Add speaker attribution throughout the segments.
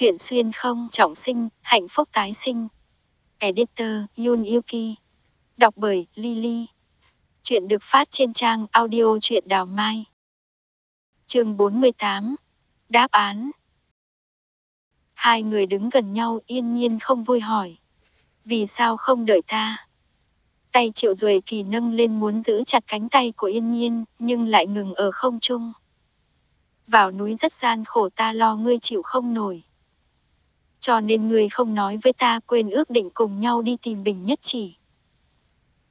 Speaker 1: Chuyện xuyên không trọng sinh, hạnh phúc tái sinh. Editor Yun Yuki. Đọc bởi Lily. Chuyện được phát trên trang audio truyện đào mai. chương 48. Đáp án. Hai người đứng gần nhau yên nhiên không vui hỏi. Vì sao không đợi ta? Tay triệu duệ kỳ nâng lên muốn giữ chặt cánh tay của yên nhiên, nhưng lại ngừng ở không trung. Vào núi rất gian khổ ta lo ngươi chịu không nổi. Cho nên ngươi không nói với ta quên ước định cùng nhau đi tìm bình nhất chỉ.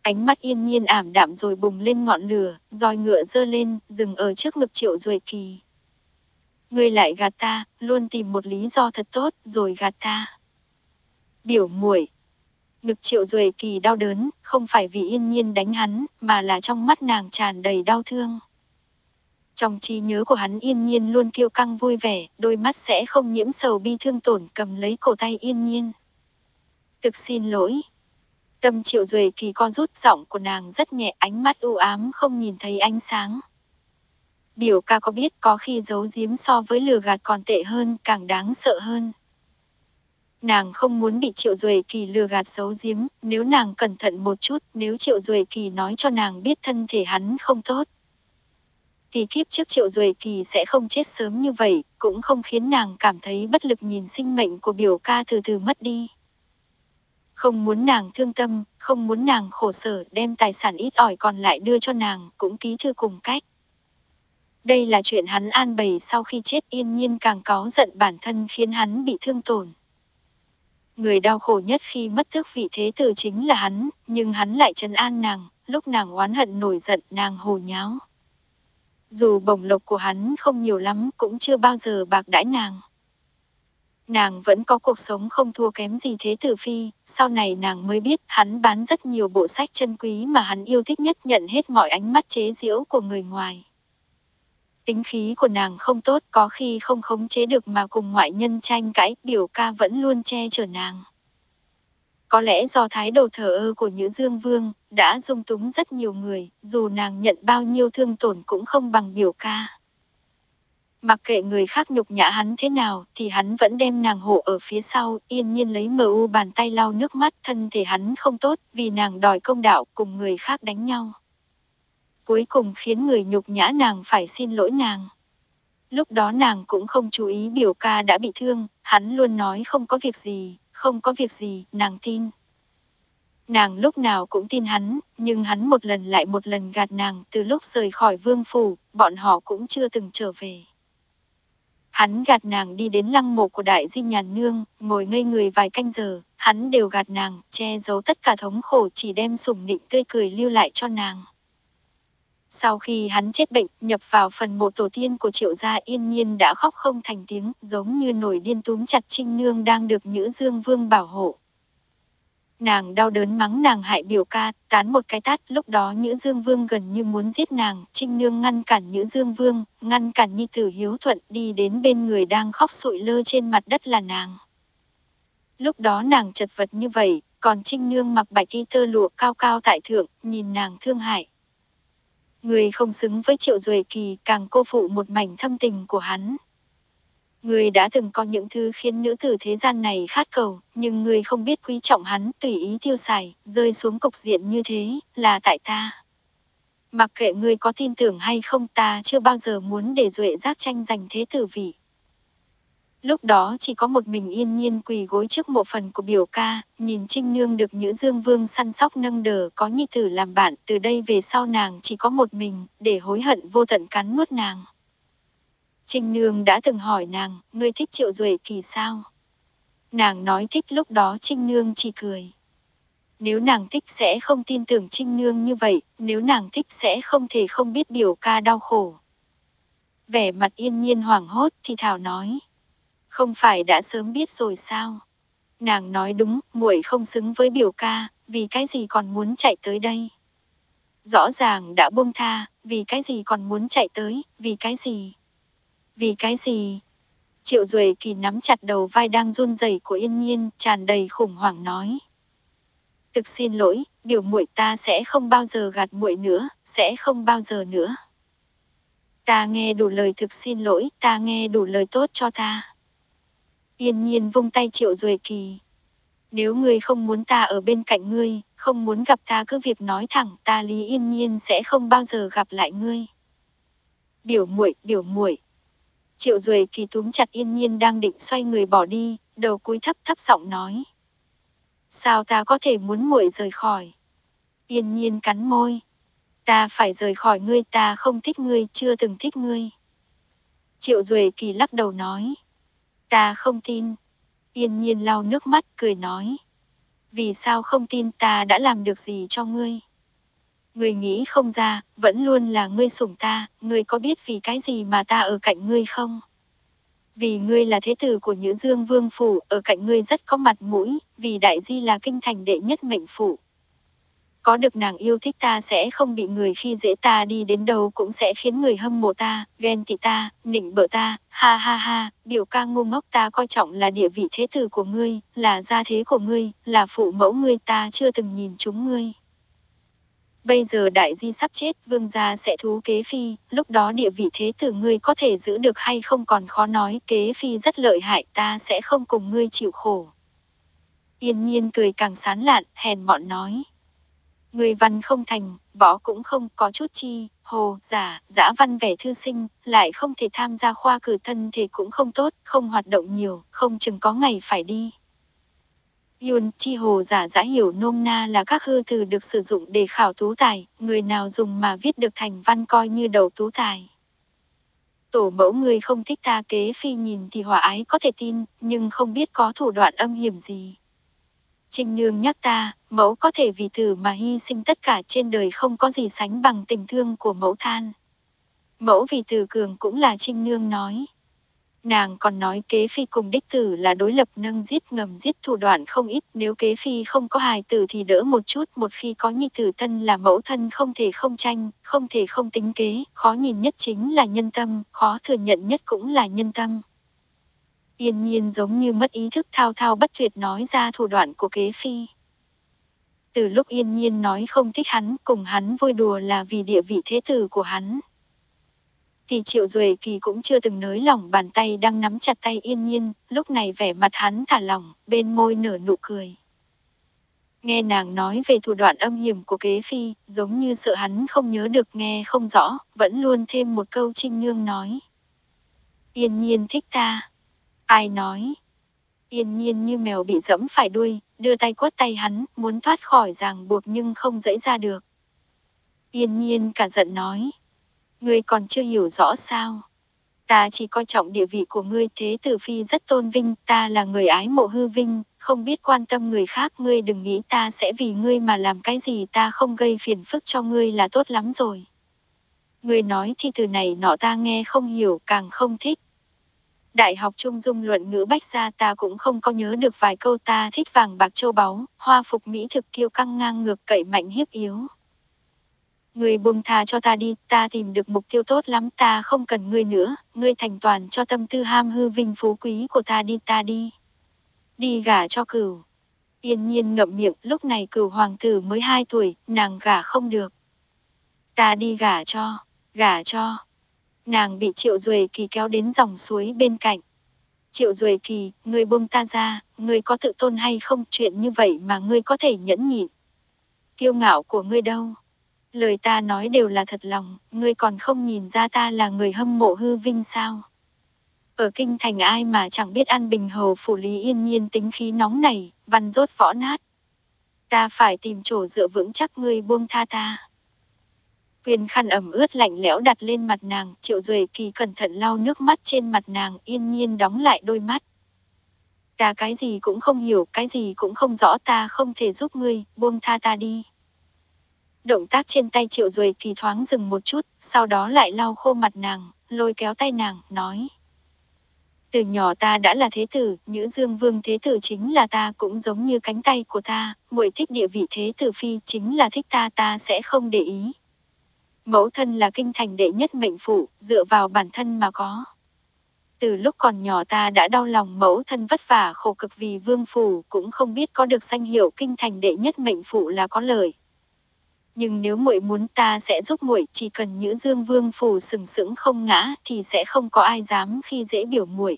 Speaker 1: Ánh mắt yên nhiên ảm đạm rồi bùng lên ngọn lửa, roi ngựa dơ lên, dừng ở trước ngực triệu duệ kỳ. Ngươi lại gạt ta, luôn tìm một lý do thật tốt, rồi gạt ta. Biểu muội Ngực triệu duệ kỳ đau đớn, không phải vì yên nhiên đánh hắn, mà là trong mắt nàng tràn đầy đau thương. Trong trí nhớ của hắn yên nhiên luôn kiêu căng vui vẻ, đôi mắt sẽ không nhiễm sầu bi thương tổn cầm lấy cổ tay yên nhiên. Thực xin lỗi. Tâm triệu duệ kỳ co rút giọng của nàng rất nhẹ ánh mắt u ám không nhìn thấy ánh sáng. Biểu ca có biết có khi giấu giếm so với lừa gạt còn tệ hơn, càng đáng sợ hơn. Nàng không muốn bị Triệu Duệ Kỳ lừa gạt giấu giếm, nếu nàng cẩn thận một chút, nếu Triệu Duệ Kỳ nói cho nàng biết thân thể hắn không tốt. Thì kiếp trước Triệu Duệ Kỳ sẽ không chết sớm như vậy, cũng không khiến nàng cảm thấy bất lực nhìn sinh mệnh của biểu ca từ từ mất đi. Không muốn nàng thương tâm, không muốn nàng khổ sở đem tài sản ít ỏi còn lại đưa cho nàng, cũng ký thư cùng cách. Đây là chuyện hắn an bày sau khi chết yên nhiên càng có giận bản thân khiến hắn bị thương tổn. Người đau khổ nhất khi mất tước vị thế tử chính là hắn, nhưng hắn lại trấn an nàng, lúc nàng oán hận nổi giận nàng hồ nháo. Dù bổng lộc của hắn không nhiều lắm cũng chưa bao giờ bạc đãi nàng. Nàng vẫn có cuộc sống không thua kém gì thế tử phi, sau này nàng mới biết hắn bán rất nhiều bộ sách chân quý mà hắn yêu thích nhất nhận hết mọi ánh mắt chế giễu của người ngoài. Tính khí của nàng không tốt có khi không khống chế được mà cùng ngoại nhân tranh cãi, biểu ca vẫn luôn che chở nàng. Có lẽ do thái độ thờ ơ của Nhữ Dương Vương, đã dung túng rất nhiều người, dù nàng nhận bao nhiêu thương tổn cũng không bằng biểu ca. Mặc kệ người khác nhục nhã hắn thế nào, thì hắn vẫn đem nàng hộ ở phía sau, yên nhiên lấy mờ u bàn tay lau nước mắt, thân thể hắn không tốt, vì nàng đòi công đạo cùng người khác đánh nhau cuối cùng khiến người nhục nhã nàng phải xin lỗi nàng. Lúc đó nàng cũng không chú ý biểu ca đã bị thương, hắn luôn nói không có việc gì, không có việc gì, nàng tin. Nàng lúc nào cũng tin hắn, nhưng hắn một lần lại một lần gạt nàng từ lúc rời khỏi vương phủ, bọn họ cũng chưa từng trở về. Hắn gạt nàng đi đến lăng mộ của đại di nhàn nương, ngồi ngây người vài canh giờ, hắn đều gạt nàng, che giấu tất cả thống khổ chỉ đem sủng nịnh tươi cười lưu lại cho nàng. Sau khi hắn chết bệnh, nhập vào phần một tổ tiên của triệu gia yên nhiên đã khóc không thành tiếng, giống như nổi điên túm chặt trinh nương đang được Nhữ Dương Vương bảo hộ. Nàng đau đớn mắng nàng hại biểu ca, tán một cái tát, lúc đó Nhữ Dương Vương gần như muốn giết nàng, Trinh Nương ngăn cản Nhữ Dương Vương, ngăn cản Nhi Tử Hiếu Thuận đi đến bên người đang khóc sụi lơ trên mặt đất là nàng. Lúc đó nàng chật vật như vậy, còn Trinh Nương mặc bạch y tơ lụa cao cao tại thượng, nhìn nàng thương hại. Người không xứng với Triệu Duệ Kỳ càng cô phụ một mảnh thâm tình của hắn. Người đã từng có những thứ khiến nữ tử thế gian này khát cầu, nhưng người không biết quý trọng hắn, tùy ý tiêu xài, rơi xuống cục diện như thế, là tại ta. Mặc kệ người có tin tưởng hay không ta chưa bao giờ muốn để Duệ giác tranh giành thế tử vị. Lúc đó chỉ có một mình yên nhiên quỳ gối trước mộ phần của biểu ca, nhìn Trinh Nương được Nhữ Dương Vương săn sóc nâng đờ có nhi tử làm bạn, từ đây về sau nàng chỉ có một mình, để hối hận vô tận cắn nuốt nàng. Trinh Nương đã từng hỏi nàng, ngươi thích Triệu Duệ Kỳ sao? Nàng nói thích lúc đó Trinh Nương chỉ cười. Nếu nàng thích sẽ không tin tưởng Trinh Nương như vậy, nếu nàng thích sẽ không thể không biết biểu ca đau khổ. Vẻ mặt yên nhiên hoảng hốt thì Thảo nói. Không phải đã sớm biết rồi sao? Nàng nói đúng, muội không xứng với biểu ca, vì cái gì còn muốn chạy tới đây? Rõ ràng đã buông tha, vì cái gì còn muốn chạy tới, vì cái gì? Vì cái gì? Triệu Duệ Kỳ nắm chặt đầu vai đang run rẩy của Yên Nhiên, tràn đầy khủng hoảng nói: "Thực xin lỗi, biểu muội ta sẽ không bao giờ gạt muội nữa, sẽ không bao giờ nữa." Ta nghe đủ lời thực xin lỗi, ta nghe đủ lời tốt cho ta. Yên nhiên vung tay triệu rồi kỳ. Nếu ngươi không muốn ta ở bên cạnh ngươi, không muốn gặp ta cứ việc nói thẳng, ta Lý Yên Nhiên sẽ không bao giờ gặp lại ngươi. Biểu muội, biểu muội. Triệu Duệ Kỳ túm chặt Yên Nhiên đang định xoay người bỏ đi, đầu cúi thấp thấp giọng nói: "Sao ta có thể muốn muội rời khỏi?" Yên Nhiên cắn môi: "Ta phải rời khỏi ngươi, ta không thích ngươi, chưa từng thích ngươi." Triệu Duệ Kỳ lắc đầu nói: "Ta không tin." Yên Nhiên lau nước mắt cười nói: "Vì sao không tin ta đã làm được gì cho ngươi?" Ngươi nghĩ không ra, vẫn luôn là ngươi sủng ta, ngươi có biết vì cái gì mà ta ở cạnh ngươi không? Vì ngươi là thế tử của Nhữ Dương Vương Phủ, ở cạnh ngươi rất có mặt mũi, vì đại di là kinh thành đệ nhất mệnh phủ. Có được nàng yêu thích ta sẽ không bị người khi dễ ta đi đến đâu cũng sẽ khiến người hâm mộ ta, ghen tị ta, nịnh bợ ta, ha ha ha, biểu ca ngu ngốc ta coi trọng là địa vị thế tử của ngươi, là gia thế của ngươi, là phụ mẫu ngươi ta chưa từng nhìn chúng ngươi. Bây giờ đại di sắp chết, vương gia sẽ thú kế phi, lúc đó địa vị thế tử ngươi có thể giữ được hay không còn khó nói, kế phi rất lợi hại, ta sẽ không cùng ngươi chịu khổ. Yên nhiên cười càng sán lạn, hèn mọn nói. Người văn không thành, võ cũng không có chút chi, hồ, giả, giả văn vẻ thư sinh, lại không thể tham gia khoa cử thân thì cũng không tốt, không hoạt động nhiều, không chừng có ngày phải đi. Yun chi hồ giả giả hiểu nôm na là các hư từ được sử dụng để khảo tú tài, người nào dùng mà viết được thành văn coi như đầu tú tài. Tổ mẫu người không thích ta kế phi nhìn thì hòa ái có thể tin, nhưng không biết có thủ đoạn âm hiểm gì. Trinh Nương nhắc ta, mẫu có thể vì tử mà hy sinh tất cả trên đời không có gì sánh bằng tình thương của mẫu than. Mẫu vì tử cường cũng là Trinh Nương nói. Nàng còn nói kế phi cùng đích tử là đối lập nâng giết ngầm giết thủ đoạn không ít, nếu kế phi không có hài tử thì đỡ một chút, một khi có nhi tử thân là mẫu thân không thể không tranh, không thể không tính kế, khó nhìn nhất chính là nhân tâm, khó thừa nhận nhất cũng là nhân tâm. Yên nhiên giống như mất ý thức thao thao bất tuyệt nói ra thủ đoạn của kế phi. Từ lúc yên nhiên nói không thích hắn, cùng hắn vui đùa là vì địa vị thế tử của hắn, thì Triệu Duệ Kỳ cũng chưa từng nới lỏng bàn tay đang nắm chặt tay yên nhiên, lúc này vẻ mặt hắn thả lỏng, bên môi nở nụ cười. Nghe nàng nói về thủ đoạn âm hiểm của kế phi, giống như sợ hắn không nhớ được nghe không rõ, vẫn luôn thêm một câu trinh nương nói. Yên nhiên thích ta. Ai nói? Yên nhiên như mèo bị dẫm phải đuôi, đưa tay quất tay hắn, muốn thoát khỏi ràng buộc nhưng không dễ ra được. Yên nhiên cả giận nói. Ngươi còn chưa hiểu rõ sao? Ta chỉ coi trọng địa vị của ngươi thế tử phi rất tôn vinh, ta là người ái mộ hư vinh, không biết quan tâm người khác ngươi đừng nghĩ ta sẽ vì ngươi mà làm cái gì ta không gây phiền phức cho ngươi là tốt lắm rồi. Ngươi nói thì từ này nọ ta nghe không hiểu càng không thích. Đại học Trung Dung luận ngữ bách gia ta cũng không có nhớ được vài câu ta thích vàng bạc châu báu, hoa phục mỹ thực kiêu căng ngang ngược cậy mạnh hiếp yếu. Ngươi buông tha cho ta đi, ta tìm được mục tiêu tốt lắm, ta không cần ngươi nữa, ngươi thành toàn cho tâm tư ham hư vinh phú quý của ta đi, ta đi. Đi gả cho cửu. Yên nhiên ngậm miệng, lúc này cửu hoàng tử mới 2 tuổi, nàng gả không được. Ta đi gả cho, gả cho. Nàng bị triệu duệ kỳ kéo đến dòng suối bên cạnh. Triệu duệ kỳ, ngươi buông ta ra, ngươi có tự tôn hay không, chuyện như vậy mà ngươi có thể nhẫn nhịn. Kiêu ngạo của ngươi đâu? Lời ta nói đều là thật lòng, ngươi còn không nhìn ra ta là người hâm mộ hư vinh sao? Ở kinh thành ai mà chẳng biết ăn bình hầu phủ lý yên nhiên tính khí nóng này, văn rốt võ nát. Ta phải tìm chỗ dựa vững chắc ngươi buông tha ta. Quyền khăn ẩm ướt lạnh lẽo đặt lên mặt nàng, triệu duệ kỳ cẩn thận lau nước mắt trên mặt nàng, yên nhiên đóng lại đôi mắt. Ta cái gì cũng không hiểu, cái gì cũng không rõ ta không thể giúp ngươi, buông tha ta đi. Động tác trên tay triệu rồi kỳ thoáng dừng một chút, sau đó lại lau khô mặt nàng, lôi kéo tay nàng, nói. Từ nhỏ ta đã là thế tử, nữ dương vương thế tử chính là ta cũng giống như cánh tay của ta, muội thích địa vị thế tử phi chính là thích ta ta sẽ không để ý. Mẫu thân là kinh thành đệ nhất mệnh phụ, dựa vào bản thân mà có. Từ lúc còn nhỏ ta đã đau lòng mẫu thân vất vả khổ cực vì vương phủ, cũng không biết có được danh hiệu kinh thành đệ nhất mệnh phụ là có lợi nhưng nếu muội muốn ta sẽ giúp muội, chỉ cần Nhữ Dương Vương phủ sừng sững không ngã thì sẽ không có ai dám khi dễ biểu muội.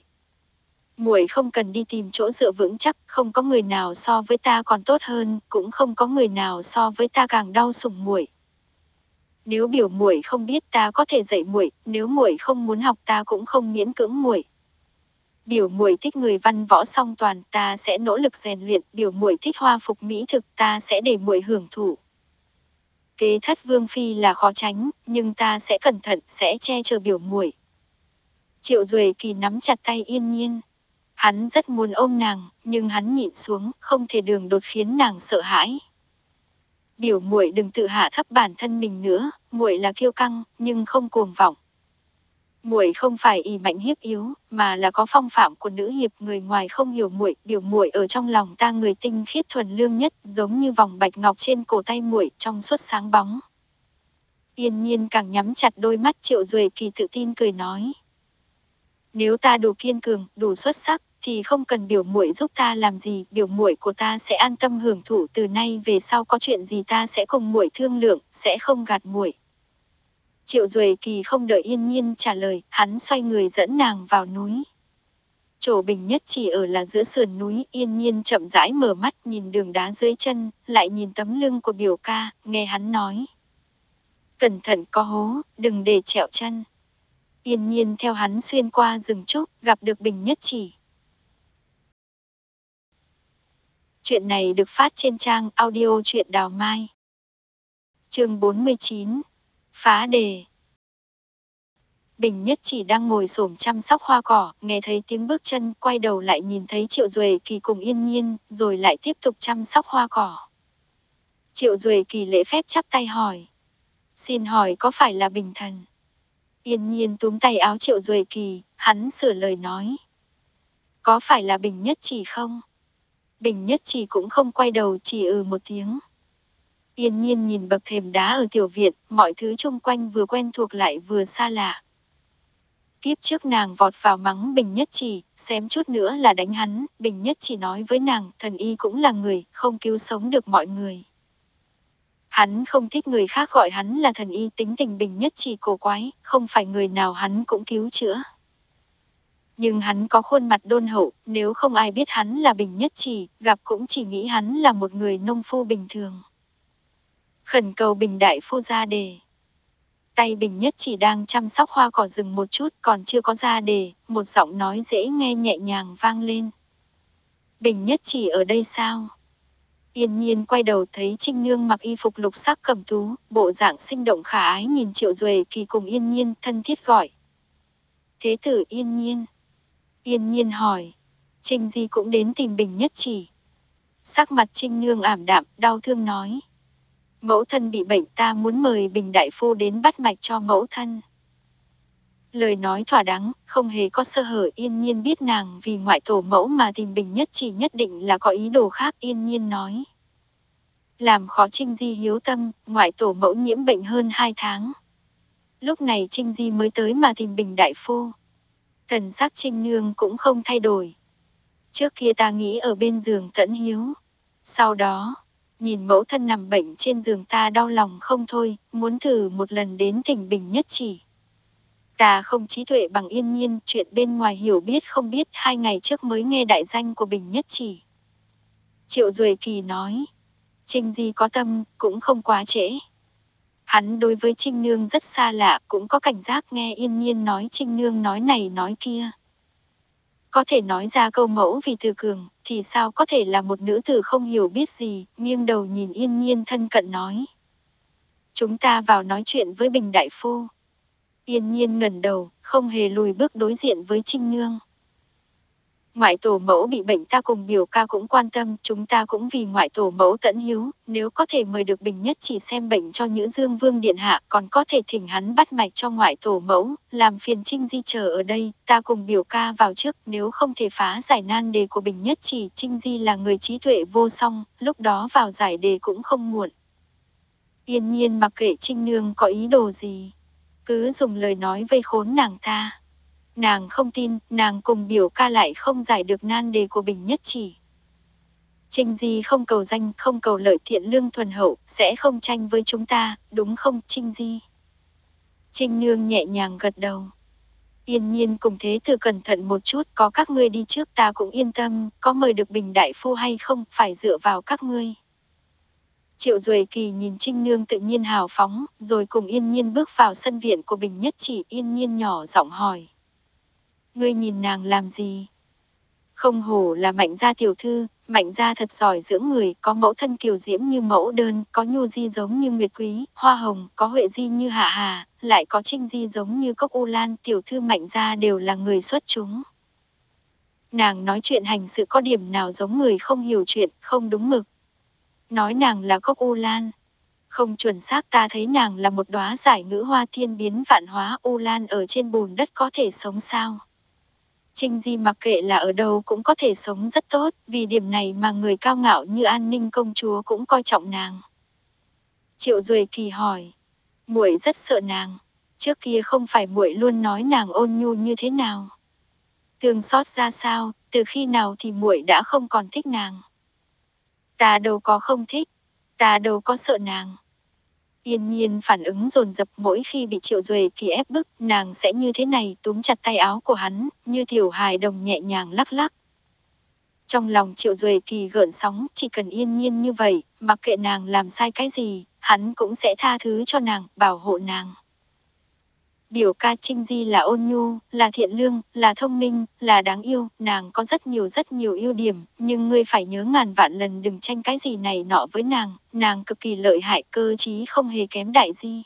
Speaker 1: muội không cần đi tìm chỗ dựa vững chắc, không có người nào so với ta còn tốt hơn, cũng không có người nào so với ta càng đau sủng muội. Nếu biểu muội không biết ta có thể dạy muội, nếu muội không muốn học ta cũng không miễn cưỡng muội. Biểu muội thích người văn võ song toàn, ta sẽ nỗ lực rèn luyện, biểu muội thích hoa phục mỹ thực, ta sẽ để muội hưởng thụ. Kế thất vương phi là khó tránh, nhưng ta sẽ cẩn thận, sẽ che chở biểu muội. Triệu Duệ Kỳ nắm chặt tay Yên Nhiên. Hắn rất muốn ôm nàng, nhưng hắn nhịn xuống, không thể đường đột khiến nàng sợ hãi. Biểu muội đừng tự hạ thấp bản thân mình nữa, muội là kiêu căng, nhưng không cuồng vọng. Muội không phải ỷ mạnh hiếp yếu, mà là có phong phạm của nữ hiệp, người ngoài không hiểu muội, biểu muội ở trong lòng ta người tinh khiết thuần lương nhất, giống như vòng bạch ngọc trên cổ tay muội, trong suốt sáng bóng. Yên nhiên càng nhắm chặt đôi mắt Triệu Duệ Kỳ tự tin cười nói. Nếu ta đủ kiên cường, đủ xuất sắc, thì không cần biểu muội giúp ta làm gì, biểu muội của ta sẽ an tâm hưởng thụ từ nay về sau có chuyện gì ta sẽ cùng muội thương lượng, sẽ không gạt muội. Triệu Duệ Kỳ không đợi Yên Nhiên trả lời, hắn xoay người dẫn nàng vào núi. Chỗ bình nhất chỉ ở là giữa sườn núi, Yên Nhiên chậm rãi mở mắt nhìn đường đá dưới chân, lại nhìn tấm lưng của biểu ca, nghe hắn nói. Cẩn thận có hố, đừng để trẹo chân. Yên Nhiên theo hắn xuyên qua rừng trúc, gặp được bình nhất chỉ. Chuyện này được phát trên trang audio truyện đào mai. chương 49 Phá đề Bình Nhất chỉ đang ngồi xổm chăm sóc hoa cỏ, nghe thấy tiếng bước chân, quay đầu lại nhìn thấy Triệu Duệ Kỳ cùng yên nhiên, rồi lại tiếp tục chăm sóc hoa cỏ. Triệu Duệ Kỳ lễ phép chắp tay hỏi. Xin hỏi có phải là Bình Thần? Yên nhiên túm tay áo Triệu Duệ Kỳ, hắn sửa lời nói. Có phải là Bình Nhất chỉ không? Bình Nhất chỉ cũng không quay đầu chỉ ừ một tiếng. Yên nhiên nhìn bậc thềm đá ở tiểu viện, mọi thứ chung quanh vừa quen thuộc lại vừa xa lạ. Tiếp trước nàng vọt vào mắng Bình Nhất Chỉ, xém chút nữa là đánh hắn, Bình Nhất Chỉ nói với nàng, thần y cũng là người, không cứu sống được mọi người. Hắn không thích người khác gọi hắn là thần y tính tình Bình Nhất Chỉ cổ quái, không phải người nào hắn cũng cứu chữa. Nhưng hắn có khuôn mặt đôn hậu, nếu không ai biết hắn là Bình Nhất Chỉ, gặp cũng chỉ nghĩ hắn là một người nông phu bình thường khẩn cầu Bình Đại Phu ra đề. Tay Bình Nhất chỉ đang chăm sóc hoa cỏ rừng một chút còn chưa có ra đề, một giọng nói dễ nghe nhẹ nhàng vang lên. Bình Nhất chỉ ở đây sao? Yên nhiên quay đầu thấy Trinh Nương mặc y phục lục sắc cầm tú, bộ dạng sinh động khả ái nhìn Triệu Duệ kỳ cùng Yên nhiên thân thiết gọi. Thế tử Yên nhiên. Yên nhiên hỏi. Trinh Di cũng đến tìm Bình Nhất chỉ. Sắc mặt Trinh Nương ảm đạm, đau thương nói. Mẫu thân bị bệnh ta muốn mời Bình Đại Phu đến bắt mạch cho mẫu thân. Lời nói thỏa đáng, không hề có sơ hở yên nhiên biết nàng vì ngoại tổ mẫu mà tìm Bình nhất chỉ nhất định là có ý đồ khác yên nhiên nói. Làm khó Trinh Di hiếu tâm, ngoại tổ mẫu nhiễm bệnh hơn 2 tháng. Lúc này Trinh Di mới tới mà tìm Bình Đại Phu. Thần sắc Trinh Nương cũng không thay đổi. Trước kia ta nghĩ ở bên giường tẫn hiếu. Sau đó, Nhìn mẫu thân nằm bệnh trên giường ta đau lòng không thôi, muốn thử một lần đến tỉnh bình nhất chỉ. Ta không trí tuệ bằng yên nhiên, chuyện bên ngoài hiểu biết không biết, hai ngày trước mới nghe đại danh của Bình Nhất Chỉ. Triệu Duệ Kỳ nói, Trinh Di có tâm, cũng không quá trễ. Hắn đối với Trinh Nương rất xa lạ, cũng có cảnh giác nghe yên nhiên nói Trinh Nương nói này nói kia. Có thể nói ra câu mẫu vì từ cường, thì sao có thể là một nữ tử không hiểu biết gì, nghiêng đầu nhìn yên nhiên thân cận nói. Chúng ta vào nói chuyện với Bình Đại Phu. Yên nhiên ngẩn đầu, không hề lùi bước đối diện với Trinh Nương. Ngoại tổ mẫu bị bệnh ta cùng biểu ca cũng quan tâm, chúng ta cũng vì ngoại tổ mẫu tận hiếu, nếu có thể mời được Bình Nhất chỉ xem bệnh cho Nhữ Dương Vương Điện Hạ, còn có thể thỉnh hắn bắt mạch cho ngoại tổ mẫu, làm phiền Trinh Di chờ ở đây, ta cùng biểu ca vào trước, nếu không thể phá giải nan đề của Bình Nhất chỉ, Trinh Di là người trí tuệ vô song, lúc đó vào giải đề cũng không muộn. Yên nhiên mặc kệ Trinh Nương có ý đồ gì, cứ dùng lời nói vây khốn nàng ta. Nàng không tin, nàng cùng biểu ca lại không giải được nan đề của Bình Nhất Chỉ. Trinh Di không cầu danh, không cầu lợi thiện lương thuần hậu, sẽ không tranh với chúng ta, đúng không Trinh Di? Trinh Nương nhẹ nhàng gật đầu. Yên nhiên cùng thế từ cẩn thận một chút, có các ngươi đi trước ta cũng yên tâm, có mời được bình đại phu hay không, phải dựa vào các ngươi. Triệu Duệ Kỳ nhìn Trinh Nương tự nhiên hào phóng, rồi cùng yên nhiên bước vào sân viện của Bình Nhất Chỉ yên nhiên nhỏ giọng hỏi. Ngươi nhìn nàng làm gì? Không hổ là mạnh gia tiểu thư, mạnh gia thật giỏi dưỡng người, có mẫu thân kiều diễm như mẫu đơn, có nhu di giống như nguyệt quý, hoa hồng, có huệ di như hạ hà, lại có trinh di giống như cốc u lan, tiểu thư mạnh gia đều là người xuất chúng. Nàng nói chuyện hành sự có điểm nào giống người không hiểu chuyện, không đúng mực. Nói nàng là cốc u lan. Không chuẩn xác ta thấy nàng là một đóa giải ngữ hoa thiên biến vạn hóa u lan ở trên bùn đất có thể sống sao. Trinh Di mặc kệ là ở đâu cũng có thể sống rất tốt, vì điểm này mà người cao ngạo như an ninh công chúa cũng coi trọng nàng. Triệu Duệ Kỳ hỏi, muội rất sợ nàng, trước kia không phải muội luôn nói nàng ôn nhu như thế nào. Thương xót ra sao, từ khi nào thì muội đã không còn thích nàng. Ta đâu có không thích, ta đâu có sợ nàng. Yên nhiên phản ứng dồn dập mỗi khi bị triệu duệ kỳ ép bức, nàng sẽ như thế này túm chặt tay áo của hắn, như tiểu hài đồng nhẹ nhàng lắc lắc. Trong lòng triệu duệ kỳ gợn sóng, chỉ cần yên nhiên như vậy, mặc kệ nàng làm sai cái gì, hắn cũng sẽ tha thứ cho nàng, bảo hộ nàng. Biểu ca Trinh Di là ôn nhu, là thiện lương, là thông minh, là đáng yêu, nàng có rất nhiều rất nhiều ưu điểm, nhưng ngươi phải nhớ ngàn vạn lần đừng tranh cái gì này nọ với nàng, nàng cực kỳ lợi hại cơ trí không hề kém đại di.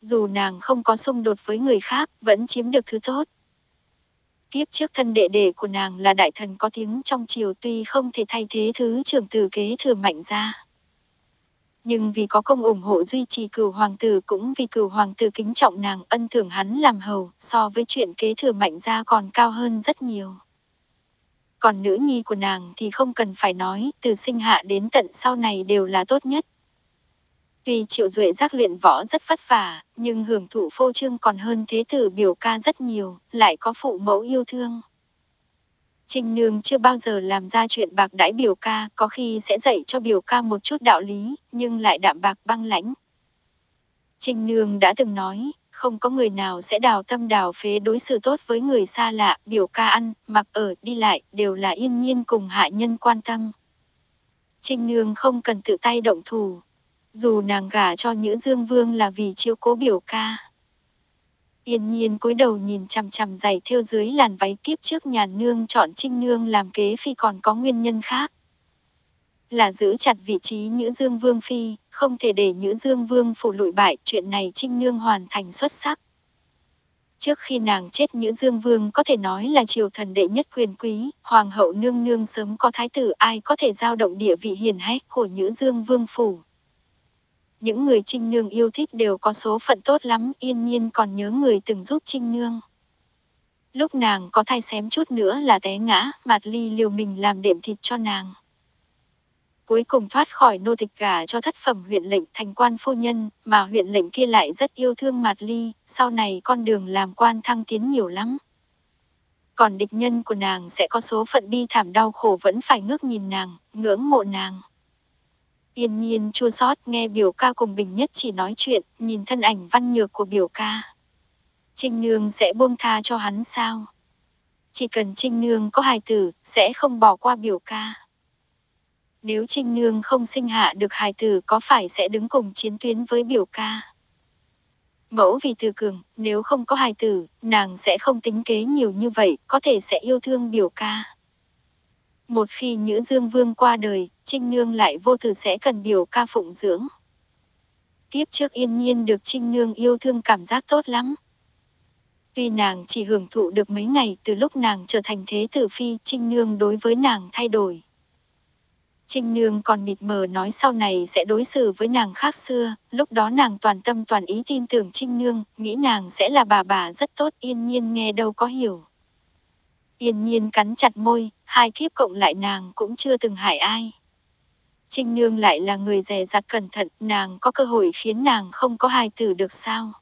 Speaker 1: Dù nàng không có xung đột với người khác, vẫn chiếm được thứ tốt. Tiếp trước thân đệ đệ của nàng là đại thần có tiếng trong triều tuy không thể thay thế thứ trưởng tử kế thừa mạnh ra nhưng vì có công ủng hộ duy trì cửu hoàng tử cũng vì cửu hoàng tử kính trọng nàng ân thưởng hắn làm hầu, so với chuyện kế thừa mạnh gia còn cao hơn rất nhiều. Còn nữ nhi của nàng thì không cần phải nói, từ sinh hạ đến tận sau này đều là tốt nhất. Tuy triệu duệ giác luyện võ rất vất vả, nhưng hưởng thụ phô trương còn hơn thế tử biểu ca rất nhiều, lại có phụ mẫu yêu thương. Trinh Nương chưa bao giờ làm ra chuyện bạc đãi biểu ca, có khi sẽ dạy cho biểu ca một chút đạo lý, nhưng lại đạm bạc băng lãnh. Trinh Nương đã từng nói, không có người nào sẽ đào tâm đào phế đối xử tốt với người xa lạ, biểu ca ăn, mặc ở, đi lại, đều là yên nhiên cùng hạ nhân quan tâm. Trinh Nương không cần tự tay động thủ, dù nàng gả cho Nhữ Dương Vương là vì chiêu cố biểu ca. Yên nhiên cúi đầu nhìn chằm chằm giày theo dưới làn váy tiếp trước nhà nương chọn trinh nương làm kế phi còn có nguyên nhân khác. Là giữ chặt vị trí Nhữ Dương Vương Phi, không thể để Nhữ Dương Vương phủ lụi bại, chuyện này trinh nương hoàn thành xuất sắc. Trước khi nàng chết Nhữ Dương Vương có thể nói là triều thần đệ nhất quyền quý, hoàng hậu nương nương sớm có thái tử ai có thể giao động địa vị hiền hách của Nhữ Dương Vương phủ những người Trinh Nương yêu thích đều có số phận tốt lắm, yên nhiên còn nhớ người từng giúp Trinh Nương. Lúc nàng có thai xém chút nữa là té ngã, Mạt Ly liều mình làm đệm thịt cho nàng. Cuối cùng thoát khỏi nô tịch gả cho thất phẩm huyện lệnh thành quan phu nhân, mà huyện lệnh kia lại rất yêu thương Mạt Ly, sau này con đường làm quan thăng tiến nhiều lắm. Còn địch nhân của nàng sẽ có số phận bi thảm đau khổ vẫn phải ngước nhìn nàng, ngưỡng mộ nàng. Yên nhiên chua xót nghe biểu ca cùng Bình Nhất chỉ nói chuyện, nhìn thân ảnh văn nhược của biểu ca. Trinh Nương sẽ buông tha cho hắn sao? Chỉ cần Trinh Nương có hài tử, sẽ không bỏ qua biểu ca. Nếu Trinh Nương không sinh hạ được hài tử có phải sẽ đứng cùng chiến tuyến với biểu ca? Mẫu vì từ cường, nếu không có hài tử, nàng sẽ không tính kế nhiều như vậy, có thể sẽ yêu thương biểu ca. Một khi Nhữ Dương Vương qua đời, Trinh Nương lại vô tử sẽ cần biểu ca phụng dưỡng. Tiếp trước yên nhiên được Trinh Nương yêu thương cảm giác tốt lắm. Tuy nàng chỉ hưởng thụ được mấy ngày từ lúc nàng trở thành thế tử phi, Trinh Nương đối với nàng thay đổi. Trinh Nương còn mịt mờ nói sau này sẽ đối xử với nàng khác xưa, lúc đó nàng toàn tâm toàn ý tin tưởng Trinh Nương, nghĩ nàng sẽ là bà bà rất tốt yên nhiên nghe đâu có hiểu. Yên nhiên cắn chặt môi, hai kiếp cộng lại nàng cũng chưa từng hại ai. Trinh Nương lại là người dè dặt cẩn thận, nàng có cơ hội khiến nàng không có hài tử được sao.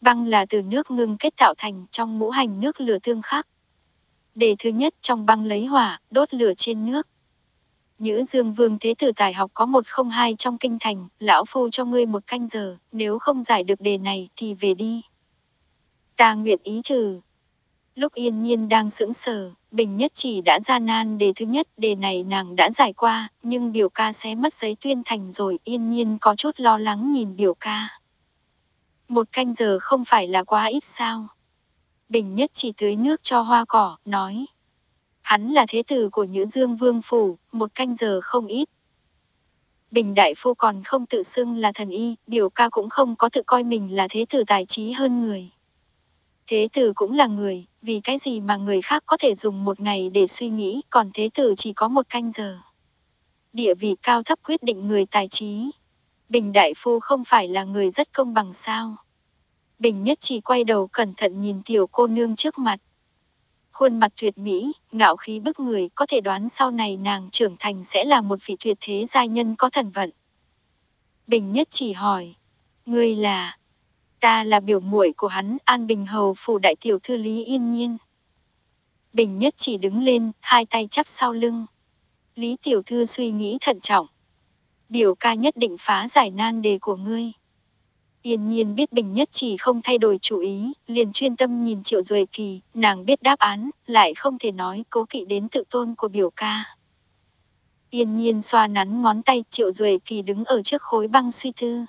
Speaker 1: Băng là từ nước ngưng kết tạo thành trong ngũ hành nước lửa tương khắc. Đề thứ nhất trong băng lấy hỏa, đốt lửa trên nước. Nhữ Dương Vương Thế Tử Tài học có một không hai trong kinh thành, lão phu cho ngươi một canh giờ, nếu không giải được đề này thì về đi. Ta nguyện ý thử. Lúc yên nhiên đang sững sờ, Bình Nhất chỉ đã ra nan đề thứ nhất, đề này nàng đã giải qua, nhưng biểu ca xé mất giấy tuyên thành rồi, yên nhiên có chút lo lắng nhìn biểu ca. Một canh giờ không phải là quá ít sao. Bình Nhất chỉ tưới nước cho hoa cỏ, nói. Hắn là thế tử của Nhữ Dương Vương Phủ, một canh giờ không ít. Bình Đại Phu còn không tự xưng là thần y, biểu ca cũng không có tự coi mình là thế tử tài trí hơn người. Thế tử cũng là người, vì cái gì mà người khác có thể dùng một ngày để suy nghĩ, còn thế tử chỉ có một canh giờ. Địa vị cao thấp quyết định người tài trí. Bình Đại Phu không phải là người rất công bằng sao. Bình Nhất chỉ quay đầu cẩn thận nhìn tiểu cô nương trước mặt. Khuôn mặt tuyệt mỹ, ngạo khí bức người có thể đoán sau này nàng trưởng thành sẽ là một vị tuyệt thế giai nhân có thần vận. Bình Nhất chỉ hỏi, ngươi là, Ta là biểu muội của hắn, An Bình Hầu phủ đại tiểu thư Lý Yên Nhiên. Bình nhất chỉ đứng lên, hai tay chắp sau lưng. Lý tiểu thư suy nghĩ thận trọng. Biểu ca nhất định phá giải nan đề của ngươi. Yên nhiên biết Bình Nhất chỉ không thay đổi chủ ý, liền chuyên tâm nhìn Triệu Duệ Kỳ, nàng biết đáp án, lại không thể nói cố kỵ đến tự tôn của biểu ca. Yên nhiên xoa nắn ngón tay Triệu Duệ Kỳ đứng ở trước khối băng suy tư.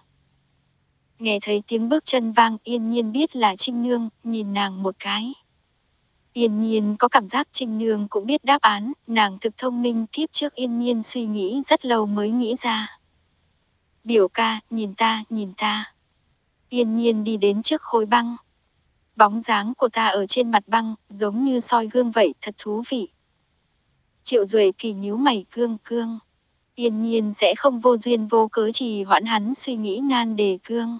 Speaker 1: Nghe thấy tiếng bước chân vang yên nhiên biết là Trinh Nương, nhìn nàng một cái. Yên nhiên có cảm giác Trinh Nương cũng biết đáp án, nàng thực thông minh kiếp trước yên nhiên suy nghĩ rất lâu mới nghĩ ra. Biểu ca, nhìn ta, nhìn ta. Yên nhiên đi đến trước khối băng. Bóng dáng của ta ở trên mặt băng, giống như soi gương vậy, thật thú vị. Triệu Duệ kỳ nhíu mày cương cương. Yên nhiên sẽ không vô duyên vô cớ trì hoãn hắn suy nghĩ nan đề cương.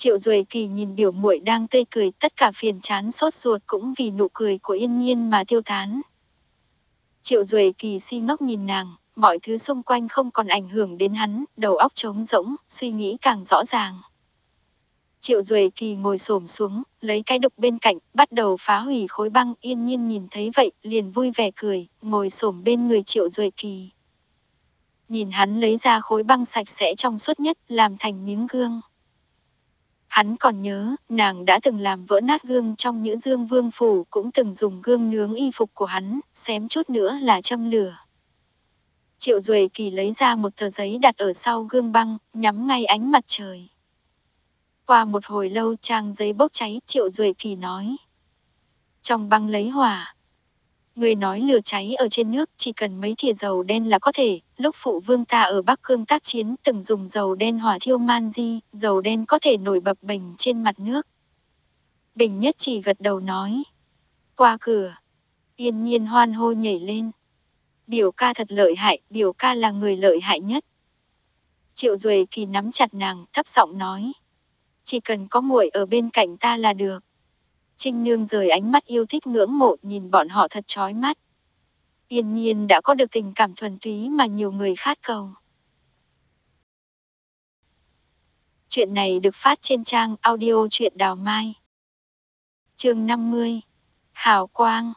Speaker 1: Triệu Duệ Kỳ nhìn biểu muội đang tươi cười, tất cả phiền chán sốt ruột cũng vì nụ cười của Yên Nhiên mà tiêu tán. Triệu Duệ Kỳ si ngốc nhìn nàng, mọi thứ xung quanh không còn ảnh hưởng đến hắn, đầu óc trống rỗng, suy nghĩ càng rõ ràng. Triệu Duệ Kỳ ngồi xổm xuống, lấy cái đục bên cạnh, bắt đầu phá hủy khối băng, Yên Nhiên nhìn thấy vậy, liền vui vẻ cười, ngồi xổm bên người Triệu Duệ Kỳ. Nhìn hắn lấy ra khối băng sạch sẽ trong suốt nhất, làm thành miếng gương. Hắn còn nhớ, nàng đã từng làm vỡ nát gương trong những dương vương phủ, cũng từng dùng gương nướng y phục của hắn, xém chút nữa là châm lửa. Triệu Duệ Kỳ lấy ra một tờ giấy đặt ở sau gương băng, nhắm ngay ánh mặt trời. Qua một hồi lâu trang giấy bốc cháy, Triệu Duệ Kỳ nói. Trong băng lấy hỏa, Người nói lửa cháy ở trên nước chỉ cần mấy thìa dầu đen là có thể, lúc phụ vương ta ở Bắc Cương tác chiến từng dùng dầu đen hỏa thiêu man di, dầu đen có thể nổi bập bềnh trên mặt nước. Bình nhất chỉ gật đầu nói. Qua cửa, yên nhiên hoan hô nhảy lên. Biểu ca thật lợi hại, biểu ca là người lợi hại nhất. Triệu Duệ kỳ nắm chặt nàng, thấp giọng nói. Chỉ cần có muội ở bên cạnh ta là được. Trinh Nương rời ánh mắt yêu thích ngưỡng mộ nhìn bọn họ thật chói mắt. Yên nhiên đã có được tình cảm thuần túy mà nhiều người khát cầu. Chuyện này được phát trên trang audio truyện đào mai. chương 50. Hào Quang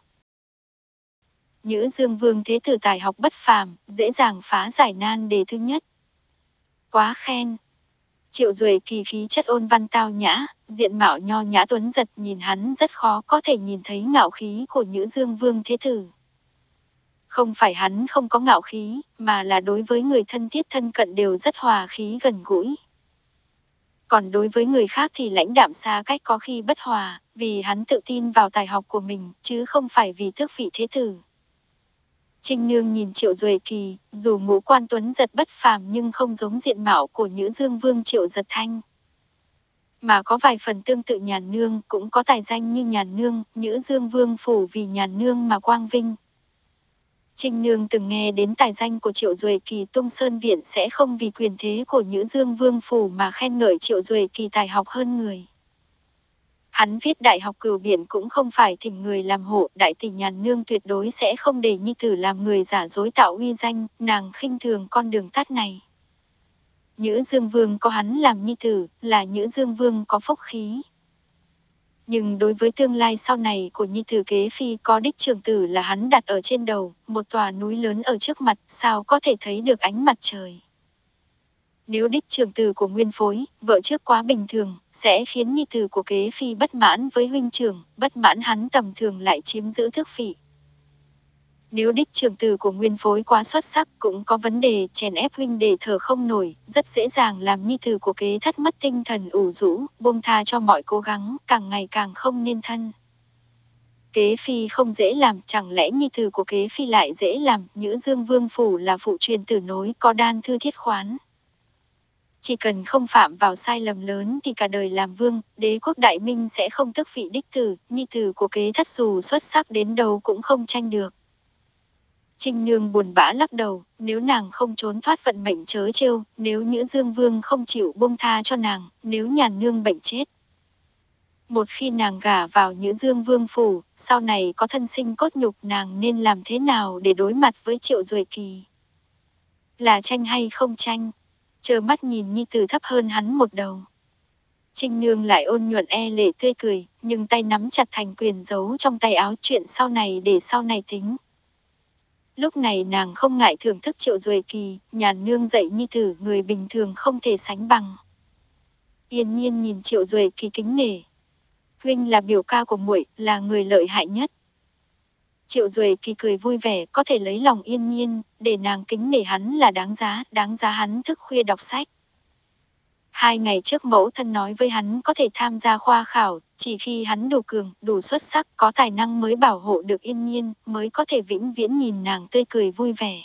Speaker 1: Nhữ Dương Vương Thế Tử tài học bất phàm, dễ dàng phá giải nan đề thứ nhất. Quá khen, Triệu Duệ kỳ khí chất ôn văn tao nhã, diện mạo nho nhã tuấn giật nhìn hắn rất khó có thể nhìn thấy ngạo khí của Nhữ Dương Vương Thế Tử. Không phải hắn không có ngạo khí, mà là đối với người thân thiết thân cận đều rất hòa khí gần gũi. Còn đối với người khác thì lãnh đạm xa cách có khi bất hòa, vì hắn tự tin vào tài học của mình, chứ không phải vì thước vị thế tử. Trinh Nương nhìn Triệu Duệ Kỳ, dù ngũ quan tuấn giật bất phàm nhưng không giống diện mạo của Nhữ Dương Vương Triệu Giật Thanh. Mà có vài phần tương tự nhàn nương, cũng có tài danh như nhàn nương, Nhữ Dương Vương phủ vì nhàn nương mà quang vinh. Trinh Nương từng nghe đến tài danh của Triệu Duệ Kỳ Tung Sơn Viện sẽ không vì quyền thế của Nhữ Dương Vương phủ mà khen ngợi Triệu Duệ Kỳ tài học hơn người. Hắn viết đại học cửu biển cũng không phải thỉnh người làm hộ, đại tỷ nhàn nương tuyệt đối sẽ không để nhi tử làm người giả dối tạo uy danh, nàng khinh thường con đường tắt này. Nhữ Dương Vương có hắn làm nhi tử, là Nhữ Dương Vương có phúc khí. Nhưng đối với tương lai sau này của nhi tử kế phi có đích trường tử là hắn đặt ở trên đầu, một tòa núi lớn ở trước mặt, sao có thể thấy được ánh mặt trời. Nếu đích trường tử của nguyên phối, vợ trước quá bình thường, sẽ khiến nhi tử của kế phi bất mãn với huynh trưởng, bất mãn hắn tầm thường lại chiếm giữ thức phỉ. Nếu đích trường tử của nguyên phối quá xuất sắc cũng có vấn đề chèn ép huynh để thở không nổi, rất dễ dàng làm nhi tử của kế thất mất tinh thần ủ rũ, buông tha cho mọi cố gắng, càng ngày càng không nên thân. Kế phi không dễ làm, chẳng lẽ nhi tử của kế phi lại dễ làm, Nhữ Dương Vương Phủ là phụ truyền tử nối có đan thư thiết khoán. Chỉ cần không phạm vào sai lầm lớn thì cả đời làm vương, đế quốc đại minh sẽ không tức vị đích tử, nhi tử của kế thất dù xuất sắc đến đâu cũng không tranh được. Trinh Nương buồn bã lắc đầu, nếu nàng không trốn thoát vận mệnh chớ trêu, nếu Nhữ Dương Vương không chịu buông tha cho nàng, nếu nhàn nương bệnh chết. Một khi nàng gả vào Nhữ Dương Vương phủ, sau này có thân sinh cốt nhục nàng nên làm thế nào để đối mặt với Triệu Duệ Kỳ? Là tranh hay không tranh? Chờ mắt nhìn Nhi Tử thấp hơn hắn một đầu. Trinh Nương lại ôn nhuận e lệ tươi cười, nhưng tay nắm chặt thành quyền giấu trong tay áo chuyện sau này để sau này tính. Lúc này nàng không ngại thưởng thức triệu duệ kỳ, nhàn nương dạy nhi tử người bình thường không thể sánh bằng. Yên nhiên nhìn triệu duệ kỳ kính nể. Huynh là biểu ca của muội là người lợi hại nhất. Triệu Duệ kỳ cười vui vẻ, có thể lấy lòng yên nhiên, để nàng kính nể hắn là đáng giá, đáng giá hắn thức khuya đọc sách. Hai ngày trước mẫu thân nói với hắn có thể tham gia khoa khảo, chỉ khi hắn đủ cường, đủ xuất sắc, có tài năng mới bảo hộ được yên nhiên, mới có thể vĩnh viễn nhìn nàng tươi cười vui vẻ.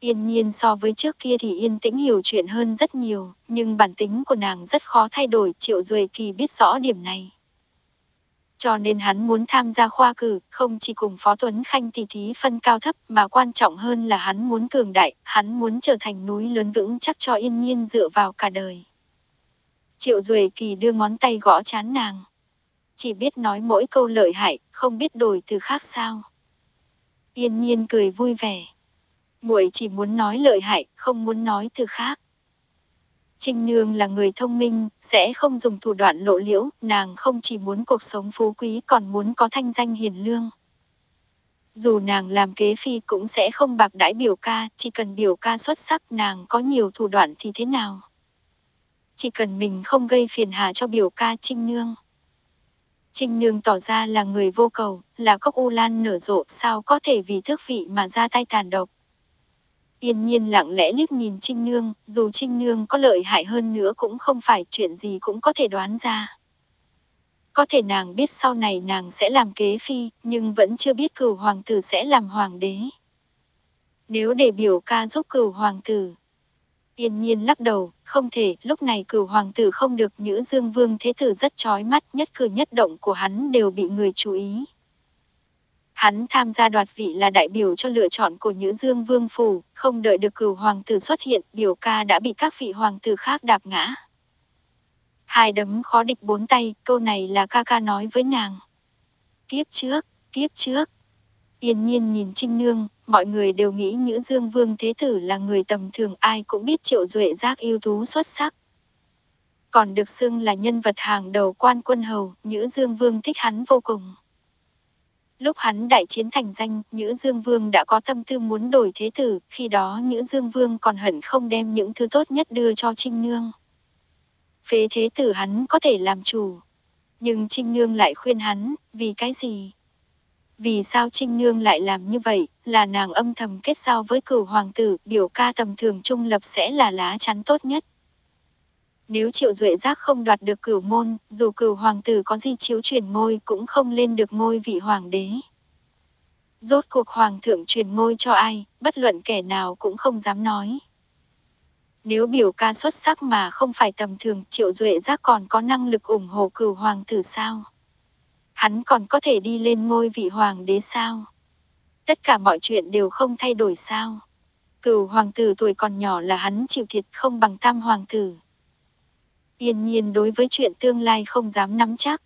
Speaker 1: Yên nhiên so với trước kia thì yên tĩnh hiểu chuyện hơn rất nhiều, nhưng bản tính của nàng rất khó thay đổi, Triệu Duệ Kỳ biết rõ điểm này. Cho nên hắn muốn tham gia khoa cử, không chỉ cùng Phó Tuấn Khanh tỷ thí phân cao thấp mà quan trọng hơn là hắn muốn cường đại, hắn muốn trở thành núi lớn vững chắc cho yên nhiên dựa vào cả đời. Triệu Duệ Kỳ đưa ngón tay gõ chán nàng. Chỉ biết nói mỗi câu lợi hại, không biết đổi từ khác sao. Yên nhiên cười vui vẻ. muội chỉ muốn nói lợi hại, không muốn nói từ khác. Trinh Nương là người thông minh, sẽ không dùng thủ đoạn lộ liễu, nàng không chỉ muốn cuộc sống phú quý còn muốn có thanh danh hiền lương. Dù nàng làm kế phi cũng sẽ không bạc đãi biểu ca, chỉ cần biểu ca xuất sắc nàng có nhiều thủ đoạn thì thế nào. Chỉ cần mình không gây phiền hà cho biểu ca Trinh Nương. Trinh Nương tỏ ra là người vô cầu, là cốc u lan nở rộ sao có thể vì thước vị mà ra tay tàn độc. Yên nhiên lặng lẽ liếc nhìn Trinh Nương, dù Trinh Nương có lợi hại hơn nữa cũng không phải chuyện gì cũng có thể đoán ra. Có thể nàng biết sau này nàng sẽ làm kế phi, nhưng vẫn chưa biết cửu hoàng tử sẽ làm hoàng đế. Nếu để biểu ca giúp cửu hoàng tử. Yên nhiên lắc đầu, không thể, lúc này cửu hoàng tử không được nhữ dương vương thế tử rất chói mắt nhất cử nhất động của hắn đều bị người chú ý. Hắn tham gia đoạt vị là đại biểu cho lựa chọn của Nhữ Dương Vương Phủ, không đợi được cửu hoàng tử xuất hiện, biểu ca đã bị các vị hoàng tử khác đạp ngã. Hai đấm khó địch bốn tay, câu này là ca ca nói với nàng. Tiếp trước, tiếp trước. Yên nhiên nhìn Trinh Nương, mọi người đều nghĩ Nhữ Dương Vương Thế Tử là người tầm thường ai cũng biết triệu duệ giác ưu tú xuất sắc. Còn được xưng là nhân vật hàng đầu quan quân hầu, Nhữ Dương Vương thích hắn vô cùng. Lúc hắn đại chiến thành danh, Nhữ Dương Vương đã có tâm tư muốn đổi thế tử, khi đó Nhữ Dương Vương còn hận không đem những thứ tốt nhất đưa cho Trinh Nương. Phế thế tử hắn có thể làm chủ. Nhưng Trinh Nương lại khuyên hắn, vì cái gì? Vì sao Trinh Nương lại làm như vậy, là nàng âm thầm kết giao với cửu hoàng tử, biểu ca tầm thường trung lập sẽ là lá chắn tốt nhất. Nếu triệu duệ giác không đoạt được cửu môn, dù cửu hoàng tử có gì chiếu truyền ngôi cũng không lên được ngôi vị hoàng đế. Rốt cuộc hoàng thượng truyền ngôi cho ai, bất luận kẻ nào cũng không dám nói. Nếu biểu ca xuất sắc mà không phải tầm thường, triệu duệ giác còn có năng lực ủng hộ cửu hoàng tử sao? Hắn còn có thể đi lên ngôi vị hoàng đế sao? Tất cả mọi chuyện đều không thay đổi sao? Cửu hoàng tử tuổi còn nhỏ là hắn chịu thiệt không bằng tam hoàng tử. Yên nhiên đối với chuyện tương lai không dám nắm chắc.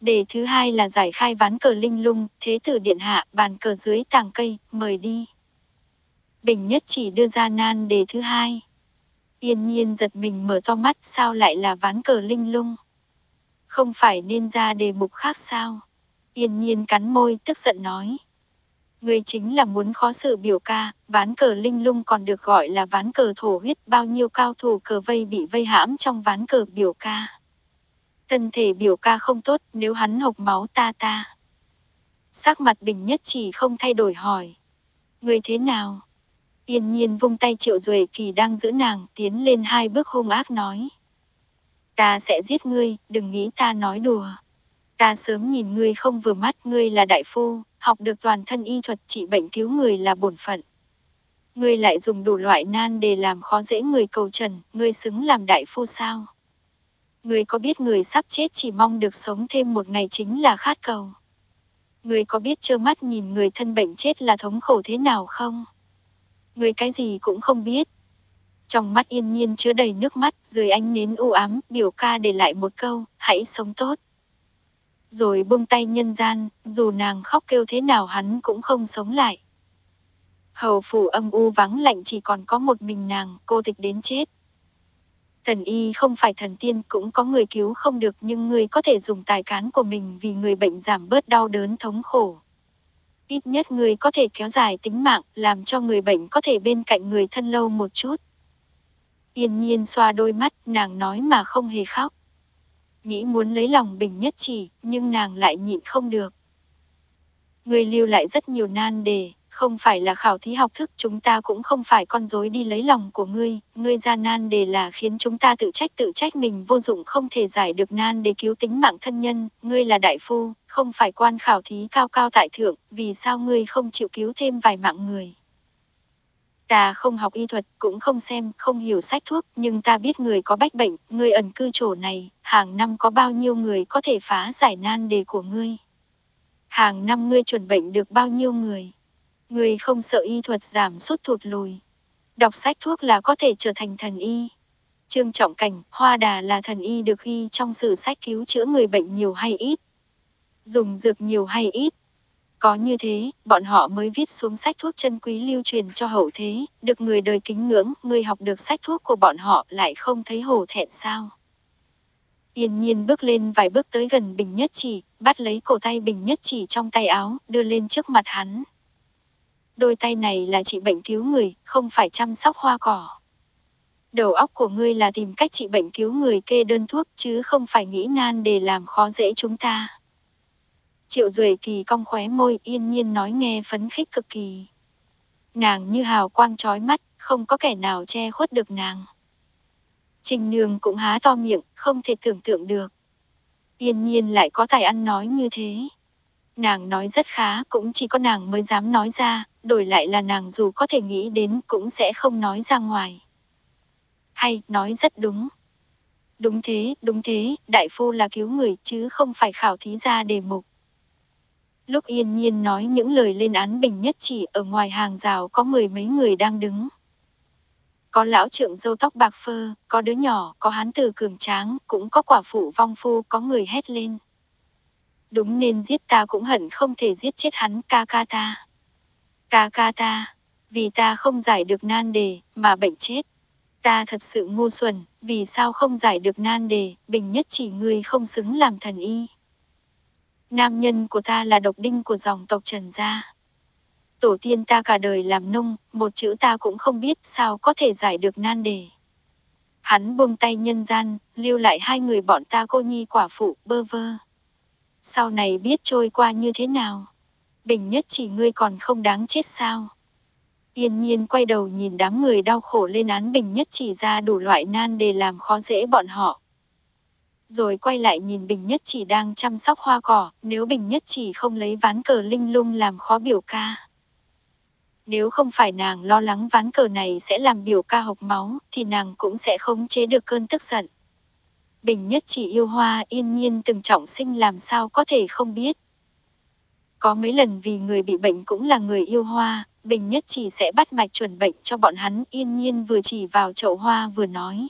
Speaker 1: Đề thứ hai là giải khai ván cờ linh lung, thế tử điện hạ, bàn cờ dưới tàng cây, mời đi. Bình nhất chỉ đưa ra nan đề thứ hai. Yên nhiên giật mình mở to mắt sao lại là ván cờ linh lung. Không phải nên ra đề mục khác sao? Yên nhiên cắn môi tức giận nói. Người chính là muốn khó xử biểu ca, ván cờ linh lung còn được gọi là ván cờ thổ huyết bao nhiêu cao thủ cờ vây bị vây hãm trong ván cờ biểu ca. Thân thể biểu ca không tốt, nếu hắn hộc máu ta ta. Sắc mặt bình nhất chỉ không thay đổi hỏi. Người thế nào? Yên nhiên vung tay triệu duệ kỳ đang giữ nàng tiến lên hai bước hung ác nói. Ta sẽ giết ngươi, đừng nghĩ ta nói đùa. Ta sớm nhìn ngươi không vừa mắt, ngươi là đại phu, học được toàn thân y thuật trị bệnh cứu người là bổn phận. Ngươi lại dùng đủ loại nan để làm khó dễ người cầu trần, ngươi xứng làm đại phu sao? Ngươi có biết người sắp chết chỉ mong được sống thêm một ngày chính là khát cầu? Ngươi có biết trơ mắt nhìn người thân bệnh chết là thống khổ thế nào không? Ngươi cái gì cũng không biết. Trong mắt yên nhiên chứa đầy nước mắt, dưới ánh nến u ám, biểu ca để lại một câu, hãy sống tốt. Rồi buông tay nhân gian, dù nàng khóc kêu thế nào hắn cũng không sống lại. Hầu phủ âm u vắng lạnh chỉ còn có một mình nàng, cô tịch đến chết. Thần y không phải thần tiên cũng có người cứu không được nhưng người có thể dùng tài cán của mình vì người bệnh giảm bớt đau đớn thống khổ. Ít nhất người có thể kéo dài tính mạng, làm cho người bệnh có thể bên cạnh người thân lâu một chút. Yên nhiên xoa đôi mắt, nàng nói mà không hề khóc. Nghĩ muốn lấy lòng bình nhất chỉ, nhưng nàng lại nhịn không được. Người lưu lại rất nhiều nan đề, không phải là khảo thí học thức, chúng ta cũng không phải con dối đi lấy lòng của ngươi, ngươi ra nan đề là khiến chúng ta tự trách tự trách mình vô dụng không thể giải được nan để cứu tính mạng thân nhân, ngươi là đại phu, không phải quan khảo thí cao cao tại thượng, vì sao ngươi không chịu cứu thêm vài mạng người. Ta không học y thuật, cũng không xem, không hiểu sách thuốc, nhưng ta biết người có bách bệnh, người ẩn cư chỗ này, hàng năm có bao nhiêu người có thể phá giải nan đề của ngươi. Hàng năm ngươi chuẩn bệnh được bao nhiêu người. Ngươi không sợ y thuật giảm sút thụt lùi. Đọc sách thuốc là có thể trở thành thần y. Trương Trọng Cảnh, Hoa Đà là thần y được ghi trong sử sách cứu chữa người bệnh nhiều hay ít. Dùng dược nhiều hay ít, có như thế, bọn họ mới viết xuống sách thuốc chân quý lưu truyền cho hậu thế, được người đời kính ngưỡng, người học được sách thuốc của bọn họ lại không thấy hổ thẹn sao. Yên nhiên bước lên vài bước tới gần Bình Nhất Chỉ, bắt lấy cổ tay Bình Nhất Chỉ trong tay áo, đưa lên trước mặt hắn. Đôi tay này là trị bệnh cứu người, không phải chăm sóc hoa cỏ. Đầu óc của ngươi là tìm cách trị bệnh cứu người kê đơn thuốc chứ không phải nghĩ nan để làm khó dễ chúng ta. Triệu Duệ Kỳ cong khóe môi yên nhiên nói nghe phấn khích cực kỳ. Nàng như hào quang trói mắt, không có kẻ nào che khuất được nàng. Trình Nương cũng há to miệng, không thể tưởng tượng được. Yên nhiên lại có tài ăn nói như thế. Nàng nói rất khá, cũng chỉ có nàng mới dám nói ra, đổi lại là nàng dù có thể nghĩ đến cũng sẽ không nói ra ngoài. Hay, nói rất đúng. Đúng thế, đúng thế, đại phu là cứu người chứ không phải khảo thí ra đề mục. Lúc yên nhiên nói những lời lên án bình nhất chỉ ở ngoài hàng rào có mười mấy người đang đứng. Có lão trượng dâu tóc bạc phơ, có đứa nhỏ, có hán tử cường tráng, cũng có quả phụ vong phu, có người hét lên. Đúng nên giết ta cũng hận không thể giết chết hắn ca ca ta. Ca ca ta, vì ta không giải được nan đề, mà bệnh chết. Ta thật sự ngu xuẩn, vì sao không giải được nan đề, bình nhất chỉ ngươi không xứng làm thần y. Nam nhân của ta là độc đinh của dòng tộc Trần gia. Tổ tiên ta cả đời làm nông, một chữ ta cũng không biết sao có thể giải được nan đề. Hắn buông tay nhân gian, lưu lại hai người bọn ta cô nhi quả phụ, bơ vơ. Sau này biết trôi qua như thế nào? Bình nhất chỉ ngươi còn không đáng chết sao? Yên nhiên quay đầu nhìn đám người đau khổ lên án bình nhất chỉ ra đủ loại nan đề làm khó dễ bọn họ rồi quay lại nhìn Bình Nhất Chỉ đang chăm sóc hoa cỏ, nếu Bình Nhất Chỉ không lấy ván cờ linh lung làm khó biểu ca. Nếu không phải nàng lo lắng ván cờ này sẽ làm biểu ca hộc máu, thì nàng cũng sẽ không chế được cơn tức giận. Bình Nhất Chỉ yêu hoa yên nhiên từng trọng sinh làm sao có thể không biết. Có mấy lần vì người bị bệnh cũng là người yêu hoa, Bình Nhất Chỉ sẽ bắt mạch chuẩn bệnh cho bọn hắn yên nhiên vừa chỉ vào chậu hoa vừa nói.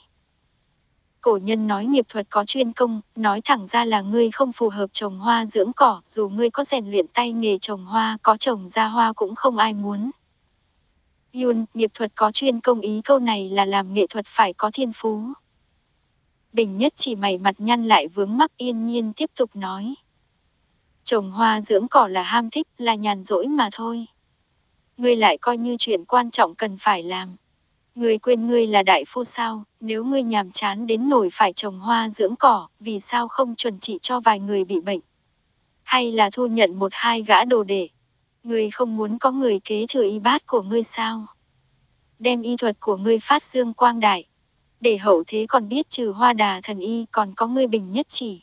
Speaker 1: Cổ nhân nói nghiệp thuật có chuyên công, nói thẳng ra là ngươi không phù hợp trồng hoa dưỡng cỏ, dù ngươi có rèn luyện tay nghề trồng hoa, có trồng ra hoa cũng không ai muốn. Yun, nghiệp thuật có chuyên công ý câu này là làm nghệ thuật phải có thiên phú. Bình nhất chỉ mày mặt nhăn lại vướng mắc yên nhiên tiếp tục nói. Trồng hoa dưỡng cỏ là ham thích, là nhàn rỗi mà thôi. Ngươi lại coi như chuyện quan trọng cần phải làm. Ngươi quên ngươi là đại phu sao, nếu ngươi nhàm chán đến nổi phải trồng hoa dưỡng cỏ, vì sao không chuẩn trị cho vài người bị bệnh? Hay là thu nhận một hai gã đồ đệ? Ngươi không muốn có người kế thừa y bát của ngươi sao? Đem y thuật của ngươi phát dương quang đại. Để hậu thế còn biết trừ hoa đà thần y còn có ngươi bình nhất chỉ.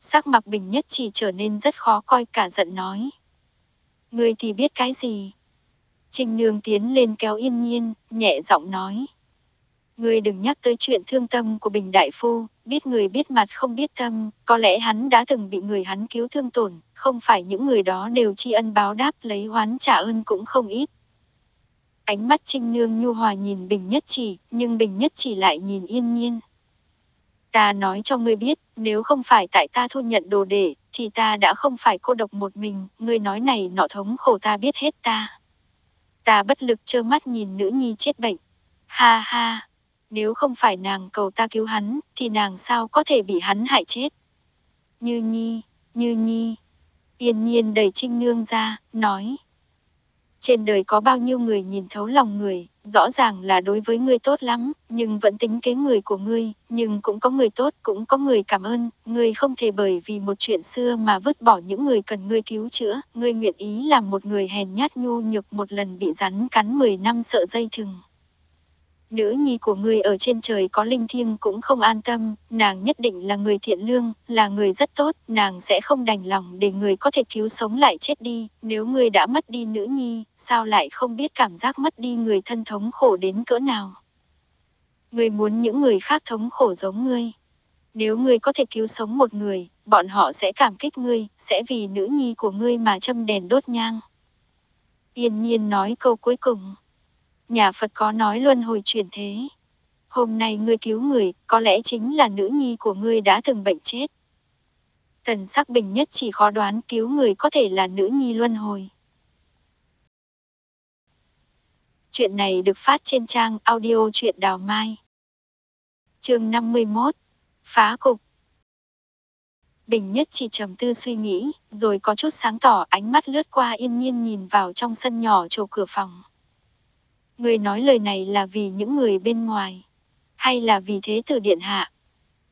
Speaker 1: Sắc mặt bình nhất chỉ trở nên rất khó coi cả giận nói. Ngươi thì biết cái gì? Trình nương tiến lên kéo yên nhiên, nhẹ giọng nói. Ngươi đừng nhắc tới chuyện thương tâm của Bình Đại Phu, biết người biết mặt không biết tâm, có lẽ hắn đã từng bị người hắn cứu thương tổn, không phải những người đó đều tri ân báo đáp lấy hoán trả ơn cũng không ít. Ánh mắt Trinh Nương nhu hòa nhìn Bình Nhất Chỉ, nhưng Bình Nhất Chỉ lại nhìn yên nhiên. Ta nói cho ngươi biết, nếu không phải tại ta thu nhận đồ đệ, thì ta đã không phải cô độc một mình, ngươi nói này nọ thống khổ ta biết hết ta. Ta bất lực trơ mắt nhìn nữ nhi chết bệnh. Ha ha, nếu không phải nàng cầu ta cứu hắn, thì nàng sao có thể bị hắn hại chết. Như nhi, như nhi. Yên nhiên đẩy trinh nương ra, nói. Trên đời có bao nhiêu người nhìn thấu lòng người, rõ ràng là đối với ngươi tốt lắm, nhưng vẫn tính kế người của ngươi, nhưng cũng có người tốt, cũng có người cảm ơn, ngươi không thể bởi vì một chuyện xưa mà vứt bỏ những người cần ngươi cứu chữa, ngươi nguyện ý làm một người hèn nhát nhu nhược một lần bị rắn cắn 10 năm sợ dây thừng. Nữ nhi của ngươi ở trên trời có linh thiêng cũng không an tâm, nàng nhất định là người thiện lương, là người rất tốt, nàng sẽ không đành lòng để người có thể cứu sống lại chết đi, nếu ngươi đã mất đi nữ nhi, sao lại không biết cảm giác mất đi người thân thống khổ đến cỡ nào. Ngươi muốn những người khác thống khổ giống ngươi. Nếu ngươi có thể cứu sống một người, bọn họ sẽ cảm kích ngươi, sẽ vì nữ nhi của ngươi mà châm đèn đốt nhang. Yên nhiên nói câu cuối cùng. Nhà Phật có nói luân hồi chuyển thế. Hôm nay ngươi cứu người, có lẽ chính là nữ nhi của ngươi đã từng bệnh chết. Tần sắc bình nhất chỉ khó đoán cứu người có thể là nữ nhi luân hồi. Chuyện này được phát trên trang audio truyện đào mai. chương 51. Phá cục. Bình nhất chỉ trầm tư suy nghĩ, rồi có chút sáng tỏ ánh mắt lướt qua yên nhiên nhìn vào trong sân nhỏ chỗ cửa phòng. Người nói lời này là vì những người bên ngoài, hay là vì thế tử điện hạ?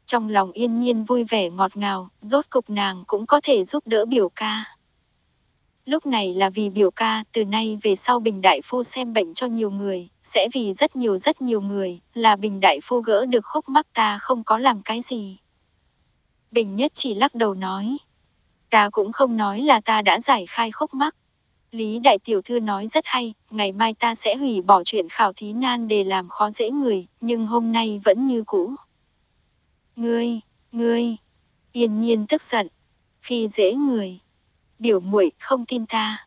Speaker 1: Trong lòng yên nhiên vui vẻ ngọt ngào, rốt cục nàng cũng có thể giúp đỡ biểu ca. Lúc này là vì biểu ca, từ nay về sau Bình Đại Phu xem bệnh cho nhiều người, sẽ vì rất nhiều rất nhiều người, là Bình Đại Phu gỡ được khúc mắc ta không có làm cái gì. Bình Nhất chỉ lắc đầu nói, ta cũng không nói là ta đã giải khai khúc mắc, Lý Đại Tiểu Thư nói rất hay, ngày mai ta sẽ hủy bỏ chuyện khảo thí nan để làm khó dễ người, nhưng hôm nay vẫn như cũ. Ngươi, ngươi, yên nhiên tức giận, khi dễ người, biểu muội không tin ta.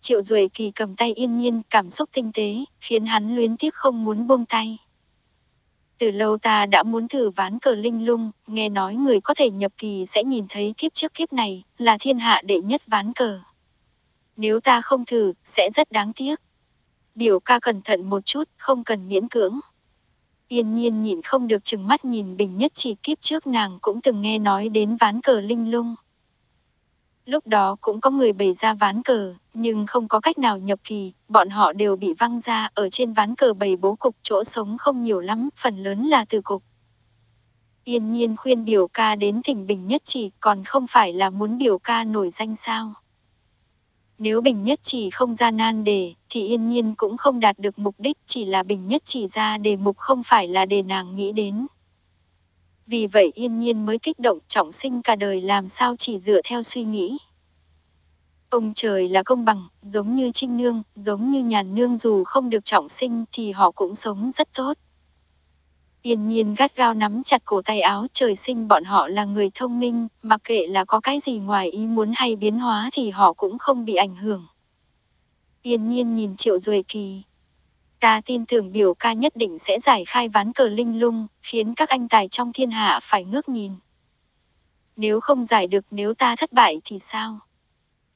Speaker 1: Triệu Duệ Kỳ cầm tay yên nhiên, cảm xúc tinh tế, khiến hắn luyến tiếc không muốn buông tay. Từ lâu ta đã muốn thử ván cờ linh lung, nghe nói người có thể nhập kỳ sẽ nhìn thấy kiếp trước kiếp này, là thiên hạ đệ nhất ván cờ. Nếu ta không thử, sẽ rất đáng tiếc. Biểu ca cẩn thận một chút, không cần miễn cưỡng. Yên nhiên nhìn không được chừng mắt nhìn bình nhất chỉ kiếp trước nàng cũng từng nghe nói đến ván cờ linh lung. Lúc đó cũng có người bày ra ván cờ, nhưng không có cách nào nhập kỳ, bọn họ đều bị văng ra ở trên ván cờ bày bố cục chỗ sống không nhiều lắm, phần lớn là từ cục. Yên nhiên khuyên biểu ca đến thỉnh bình nhất chỉ còn không phải là muốn biểu ca nổi danh sao. Nếu Bình Nhất chỉ không ra nan đề, thì yên nhiên cũng không đạt được mục đích chỉ là Bình Nhất chỉ ra đề mục không phải là đề nàng nghĩ đến. Vì vậy yên nhiên mới kích động trọng sinh cả đời làm sao chỉ dựa theo suy nghĩ. Ông trời là công bằng, giống như Trinh Nương, giống như Nhàn Nương dù không được trọng sinh thì họ cũng sống rất tốt. Yên nhiên gắt gao nắm chặt cổ tay áo trời sinh bọn họ là người thông minh, mặc kệ là có cái gì ngoài ý muốn hay biến hóa thì họ cũng không bị ảnh hưởng. Yên nhiên nhìn triệu duệ kỳ. Ta tin tưởng biểu ca nhất định sẽ giải khai ván cờ linh lung, khiến các anh tài trong thiên hạ phải ngước nhìn. Nếu không giải được nếu ta thất bại thì sao?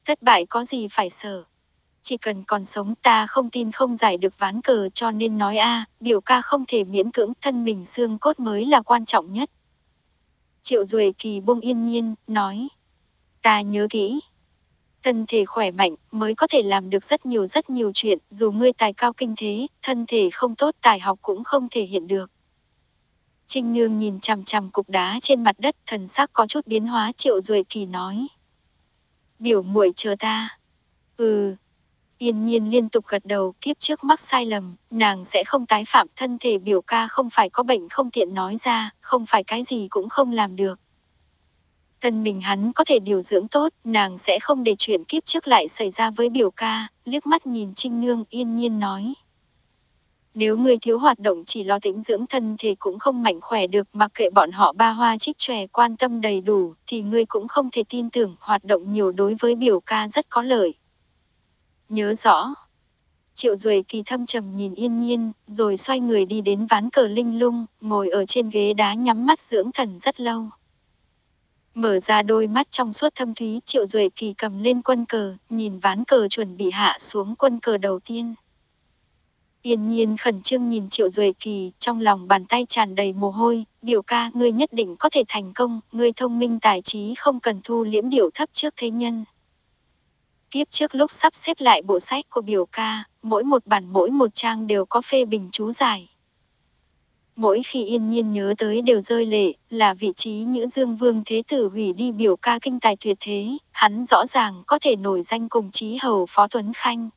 Speaker 1: Thất bại có gì phải sợ? Chỉ cần còn sống ta không tin không giải được ván cờ cho nên nói a biểu ca không thể miễn cưỡng thân mình xương cốt mới là quan trọng nhất. Triệu Duệ Kỳ buông yên nhiên, nói. Ta nhớ kỹ. Thân thể khỏe mạnh mới có thể làm được rất nhiều rất nhiều chuyện, dù ngươi tài cao kinh thế, thân thể không tốt tài học cũng không thể hiện được. Trinh Nương nhìn chằm chằm cục đá trên mặt đất, thần sắc có chút biến hóa, Triệu Duệ Kỳ nói: "Biểu muội chờ ta." "Ừ." Yên Nhiên liên tục gật đầu, kiếp trước mắc sai lầm, nàng sẽ không tái phạm, thân thể biểu ca không phải có bệnh không tiện nói ra, không phải cái gì cũng không làm được. Thân mình hắn có thể điều dưỡng tốt, nàng sẽ không để chuyện kiếp trước lại xảy ra với biểu ca, liếc mắt nhìn Trinh Nương yên nhiên nói. Nếu người thiếu hoạt động chỉ lo tĩnh dưỡng thân thì cũng không mạnh khỏe được mặc kệ bọn họ ba hoa trích tròe quan tâm đầy đủ thì ngươi cũng không thể tin tưởng hoạt động nhiều đối với biểu ca rất có lợi. Nhớ rõ. Triệu Duệ kỳ thâm trầm nhìn yên nhiên, rồi xoay người đi đến ván cờ linh lung, ngồi ở trên ghế đá nhắm mắt dưỡng thần rất lâu. Mở ra đôi mắt trong suốt thâm thúy, Triệu Duệ kỳ cầm lên quân cờ, nhìn ván cờ chuẩn bị hạ xuống quân cờ đầu tiên. Yên nhiên khẩn trương nhìn Triệu Duệ Kỳ, trong lòng bàn tay tràn đầy mồ hôi, biểu ca, ngươi nhất định có thể thành công, ngươi thông minh tài trí không cần thu liễm điệu thấp trước thế nhân. Tiếp trước lúc sắp xếp lại bộ sách của biểu ca, mỗi một bản mỗi một trang đều có phê bình chú giải. Mỗi khi yên nhiên nhớ tới đều rơi lệ, là vị trí Nhữ Dương Vương Thế Tử hủy đi biểu ca kinh tài tuyệt thế, hắn rõ ràng có thể nổi danh cùng chí hầu Phó Tuấn Khanh.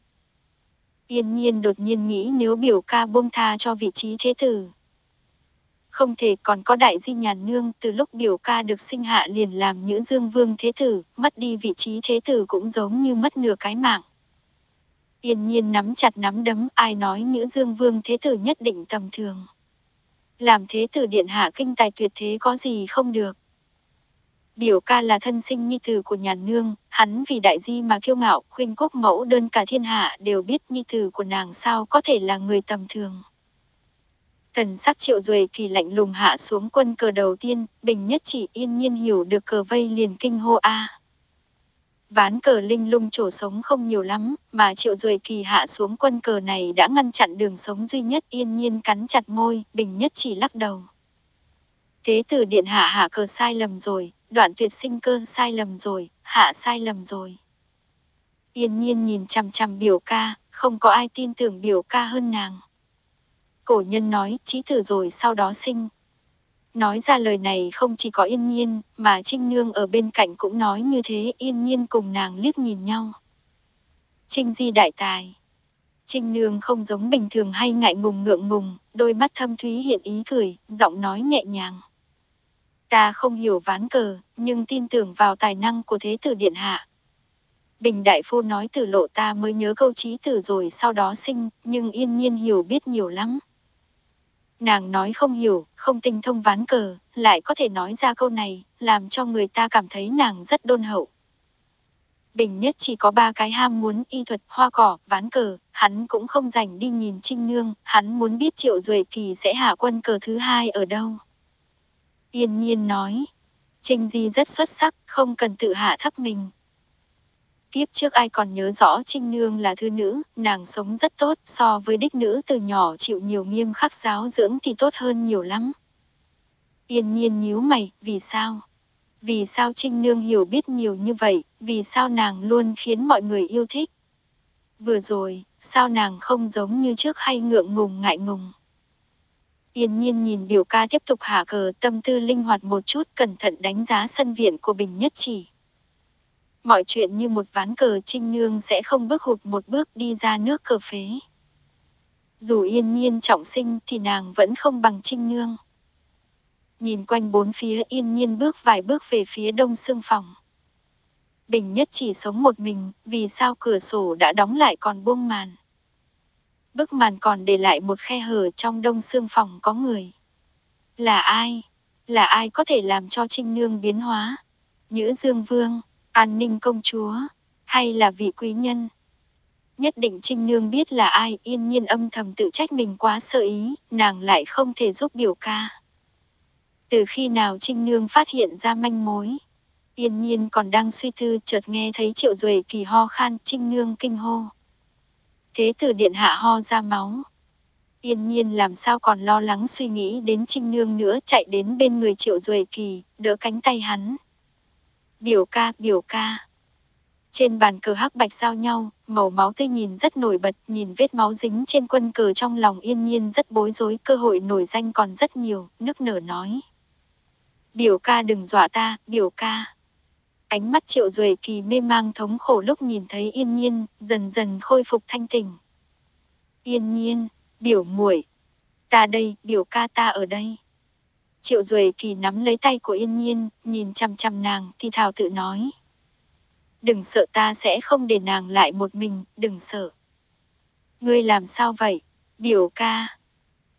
Speaker 1: Yên nhiên đột nhiên nghĩ nếu biểu ca buông tha cho vị trí thế tử. Không thể còn có đại di nhàn nương từ lúc biểu ca được sinh hạ liền làm nhữ dương vương thế tử, mất đi vị trí thế tử cũng giống như mất nửa cái mạng. Yên nhiên nắm chặt nắm đấm ai nói nhữ dương vương thế tử nhất định tầm thường. Làm thế tử điện hạ kinh tài tuyệt thế có gì không được. Biểu ca là thân sinh nhi tử của nhà nương, hắn vì đại di mà kiêu ngạo, khuyên quốc mẫu đơn cả thiên hạ đều biết nhi tử của nàng sao có thể là người tầm thường. Thần sắc triệu duệ kỳ lạnh lùng hạ xuống quân cờ đầu tiên, bình nhất chỉ yên nhiên hiểu được cờ vây liền kinh hô a. Ván cờ linh lung chỗ sống không nhiều lắm, mà triệu duệ kỳ hạ xuống quân cờ này đã ngăn chặn đường sống duy nhất yên nhiên cắn chặt môi, bình nhất chỉ lắc đầu. Thế tử điện hạ hạ cờ sai lầm rồi, đoạn tuyệt sinh cơ sai lầm rồi, hạ sai lầm rồi. Yên nhiên nhìn chằm chằm biểu ca, không có ai tin tưởng biểu ca hơn nàng. Cổ nhân nói, trí tử rồi sau đó sinh. Nói ra lời này không chỉ có yên nhiên, mà Trinh Nương ở bên cạnh cũng nói như thế, yên nhiên cùng nàng liếc nhìn nhau. Trinh Di đại tài. Trinh Nương không giống bình thường hay ngại ngùng ngượng ngùng, đôi mắt thâm thúy hiện ý cười, giọng nói nhẹ nhàng. Ta không hiểu ván cờ, nhưng tin tưởng vào tài năng của thế tử điện hạ. Bình Đại Phu nói từ lộ ta mới nhớ câu trí tử rồi sau đó sinh, nhưng yên nhiên hiểu biết nhiều lắm. Nàng nói không hiểu, không tinh thông ván cờ, lại có thể nói ra câu này, làm cho người ta cảm thấy nàng rất đôn hậu. Bình nhất chỉ có ba cái ham muốn y thuật, hoa cỏ, ván cờ, hắn cũng không rảnh đi nhìn Trinh Nương, hắn muốn biết Triệu Duệ Kỳ sẽ hạ quân cờ thứ hai ở đâu. Yên nhiên nói, Trinh Di rất xuất sắc, không cần tự hạ thấp mình. Tiếp trước ai còn nhớ rõ Trinh Nương là thư nữ, nàng sống rất tốt, so với đích nữ từ nhỏ chịu nhiều nghiêm khắc giáo dưỡng thì tốt hơn nhiều lắm. Yên nhiên nhíu mày, vì sao? Vì sao Trinh Nương hiểu biết nhiều như vậy, vì sao nàng luôn khiến mọi người yêu thích? Vừa rồi, sao nàng không giống như trước hay ngượng ngùng ngại ngùng? Yên nhiên nhìn biểu ca tiếp tục hạ cờ tâm tư linh hoạt một chút cẩn thận đánh giá sân viện của Bình Nhất Chỉ. Mọi chuyện như một ván cờ trinh nương sẽ không bước hụt một bước đi ra nước cờ phế. Dù yên nhiên trọng sinh thì nàng vẫn không bằng trinh nương. Nhìn quanh bốn phía yên nhiên bước vài bước về phía đông xương phòng. Bình nhất chỉ sống một mình, vì sao cửa sổ đã đóng lại còn buông màn. Bức màn còn để lại một khe hở trong đông xương phòng có người. Là ai? Là ai có thể làm cho Trinh Nương biến hóa? Nhữ Dương Vương, An Ninh Công Chúa, hay là vị quý nhân? Nhất định Trinh Nương biết là ai yên nhiên âm thầm tự trách mình quá sợ ý, nàng lại không thể giúp biểu ca. Từ khi nào Trinh Nương phát hiện ra manh mối? Yên nhiên còn đang suy tư chợt nghe thấy triệu duệ kỳ ho khan Trinh Nương kinh hô. Thế tử điện hạ ho ra máu. Yên nhiên làm sao còn lo lắng suy nghĩ đến Trinh Nương nữa chạy đến bên người Triệu Duệ Kỳ, đỡ cánh tay hắn. Biểu ca, biểu ca. Trên bàn cờ hắc bạch giao nhau, màu máu tươi nhìn rất nổi bật, nhìn vết máu dính trên quân cờ trong lòng yên nhiên rất bối rối, cơ hội nổi danh còn rất nhiều, nước nở nói. Biểu ca đừng dọa ta, biểu ca. Ánh mắt triệu duệ kỳ mê mang thống khổ lúc nhìn thấy yên nhiên, dần dần khôi phục thanh tình. Yên nhiên, biểu muội ta đây, biểu ca ta ở đây. Triệu duệ kỳ nắm lấy tay của yên nhiên, nhìn chăm chăm nàng, thì thào tự nói. Đừng sợ ta sẽ không để nàng lại một mình, đừng sợ. Ngươi làm sao vậy, biểu ca.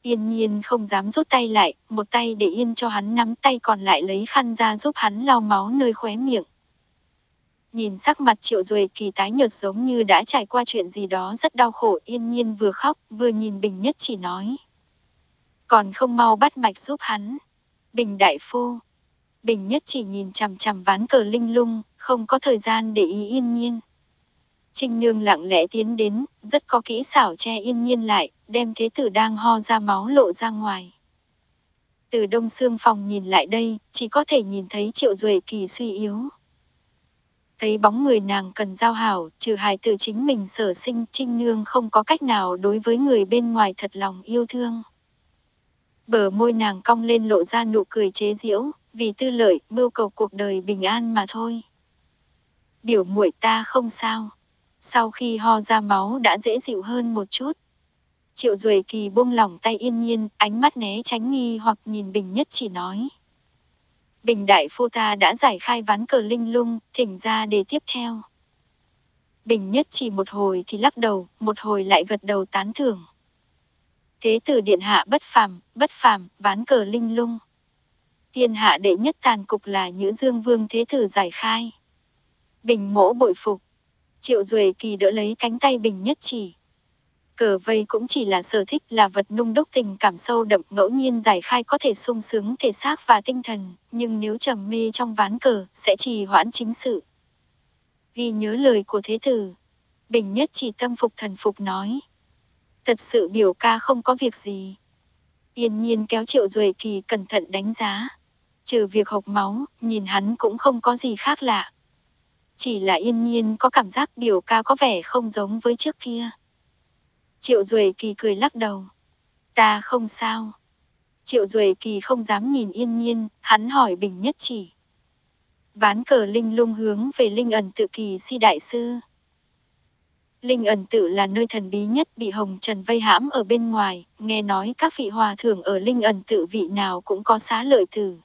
Speaker 1: Yên nhiên không dám rút tay lại, một tay để yên cho hắn nắm tay còn lại lấy khăn ra giúp hắn lau máu nơi khóe miệng. Nhìn sắc mặt triệu duệ kỳ tái nhợt giống như đã trải qua chuyện gì đó rất đau khổ yên nhiên vừa khóc vừa nhìn Bình Nhất chỉ nói. Còn không mau bắt mạch giúp hắn. Bình đại phu. Bình Nhất chỉ nhìn chằm chằm ván cờ linh lung, không có thời gian để ý yên nhiên. Trinh Nương lặng lẽ tiến đến, rất có kỹ xảo che yên nhiên lại, đem thế tử đang ho ra máu lộ ra ngoài. Từ đông xương phòng nhìn lại đây, chỉ có thể nhìn thấy triệu duệ kỳ suy yếu. Thấy bóng người nàng cần giao hảo, trừ hài tử chính mình sở sinh, Trinh Nương không có cách nào đối với người bên ngoài thật lòng yêu thương. Bờ môi nàng cong lên lộ ra nụ cười chế giễu, vì tư lợi, mưu cầu cuộc đời bình an mà thôi. Biểu muội ta không sao. Sau khi ho ra máu đã dễ dịu hơn một chút. Triệu Duệ Kỳ buông lỏng tay yên nhiên, ánh mắt né tránh nghi hoặc nhìn Bình Nhất chỉ nói. Bình Đại Phu ta đã giải khai ván cờ linh lung, thỉnh ra để tiếp theo. Bình Nhất chỉ một hồi thì lắc đầu, một hồi lại gật đầu tán thưởng. Thế tử điện hạ bất phàm, bất phàm, ván cờ linh lung. Thiên hạ đệ nhất tàn cục là Nhữ Dương Vương Thế Tử giải khai. Bình mỗ bội phục. Triệu Duệ Kỳ đỡ lấy cánh tay Bình nhất chỉ. Cờ vây cũng chỉ là sở thích là vật nung đúc tình cảm sâu đậm ngẫu nhiên giải khai có thể sung sướng thể xác và tinh thần, nhưng nếu trầm mê trong ván cờ, sẽ trì hoãn chính sự. Ghi nhớ lời của thế tử. Bình nhất chỉ tâm phục thần phục nói. Thật sự biểu ca không có việc gì. Yên nhiên kéo triệu duệ kỳ cẩn thận đánh giá. Trừ việc hộc máu, nhìn hắn cũng không có gì khác lạ. Chỉ là yên nhiên có cảm giác biểu ca có vẻ không giống với trước kia. Triệu Duệ Kỳ cười lắc đầu. Ta không sao. Triệu Duệ Kỳ không dám nhìn yên nhiên, hắn hỏi Bình Nhất chỉ. Ván cờ linh lung hướng về linh ẩn tự kỳ si đại sư. Linh ẩn tự là nơi thần bí nhất bị hồng trần vây hãm ở bên ngoài, nghe nói các vị hòa thượng ở linh ẩn tự vị nào cũng có xá lợi tử.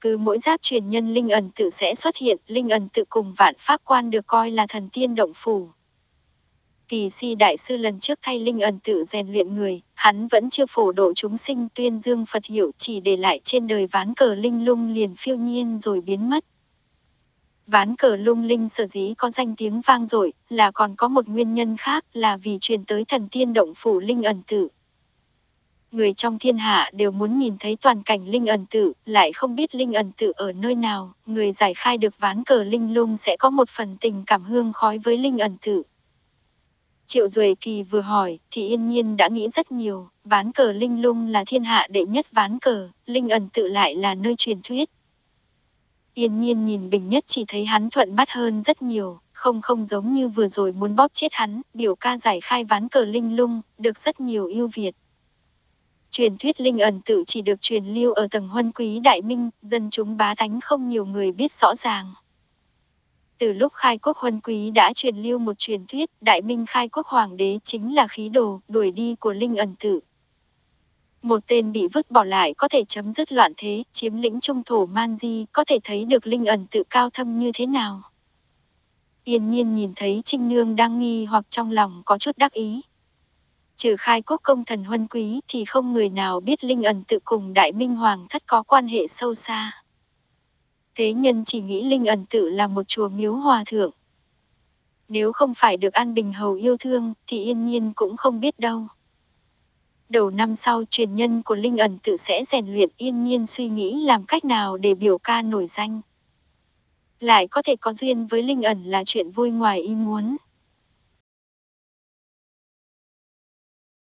Speaker 1: Cứ mỗi giáp truyền nhân linh ẩn tự sẽ xuất hiện, linh ẩn tự cùng vạn pháp quan được coi là thần tiên động phủ. Kỳ si đại sư lần trước thay linh ẩn tự rèn luyện người, hắn vẫn chưa phổ độ chúng sinh tuyên dương Phật hiệu chỉ để lại trên đời ván cờ linh lung liền phiêu nhiên rồi biến mất. Ván cờ lung linh sở dĩ có danh tiếng vang dội là còn có một nguyên nhân khác là vì truyền tới thần tiên động phủ linh ẩn tử. người trong thiên hạ đều muốn nhìn thấy toàn cảnh linh ẩn tử, lại không biết linh ẩn tử ở nơi nào, người giải khai được ván cờ linh lung sẽ có một phần tình cảm hương khói với linh ẩn tử. Triệu Duệ Kỳ vừa hỏi, thì yên nhiên đã nghĩ rất nhiều, ván cờ linh lung là thiên hạ đệ nhất ván cờ, linh ẩn tự lại là nơi truyền thuyết. Yên nhiên nhìn Bình Nhất chỉ thấy hắn thuận mắt hơn rất nhiều, không không giống như vừa rồi muốn bóp chết hắn, biểu ca giải khai ván cờ linh lung, được rất nhiều yêu Việt. Truyền thuyết linh ẩn tự chỉ được truyền lưu ở tầng huân quý đại minh, dân chúng bá tánh không nhiều người biết rõ ràng. Từ lúc khai quốc huân quý đã truyền lưu một truyền thuyết, đại minh khai quốc hoàng đế chính là khí đồ, đuổi đi của linh ẩn tự. Một tên bị vứt bỏ lại có thể chấm dứt loạn thế, chiếm lĩnh trung thổ man di, có thể thấy được linh ẩn tự cao thâm như thế nào. Yên nhiên nhìn thấy Trinh Nương đang nghi hoặc trong lòng có chút đắc ý, Trừ khai quốc công thần huân quý thì không người nào biết Linh ẩn tự cùng Đại Minh Hoàng thất có quan hệ sâu xa. Thế nhân chỉ nghĩ Linh ẩn tự là một chùa miếu hòa thượng. Nếu không phải được an bình hầu yêu thương thì yên nhiên cũng không biết đâu. Đầu năm sau, truyền nhân của Linh ẩn tự sẽ rèn luyện yên nhiên suy nghĩ làm cách nào để biểu ca nổi danh. Lại có thể có duyên với Linh ẩn là chuyện vui ngoài ý muốn.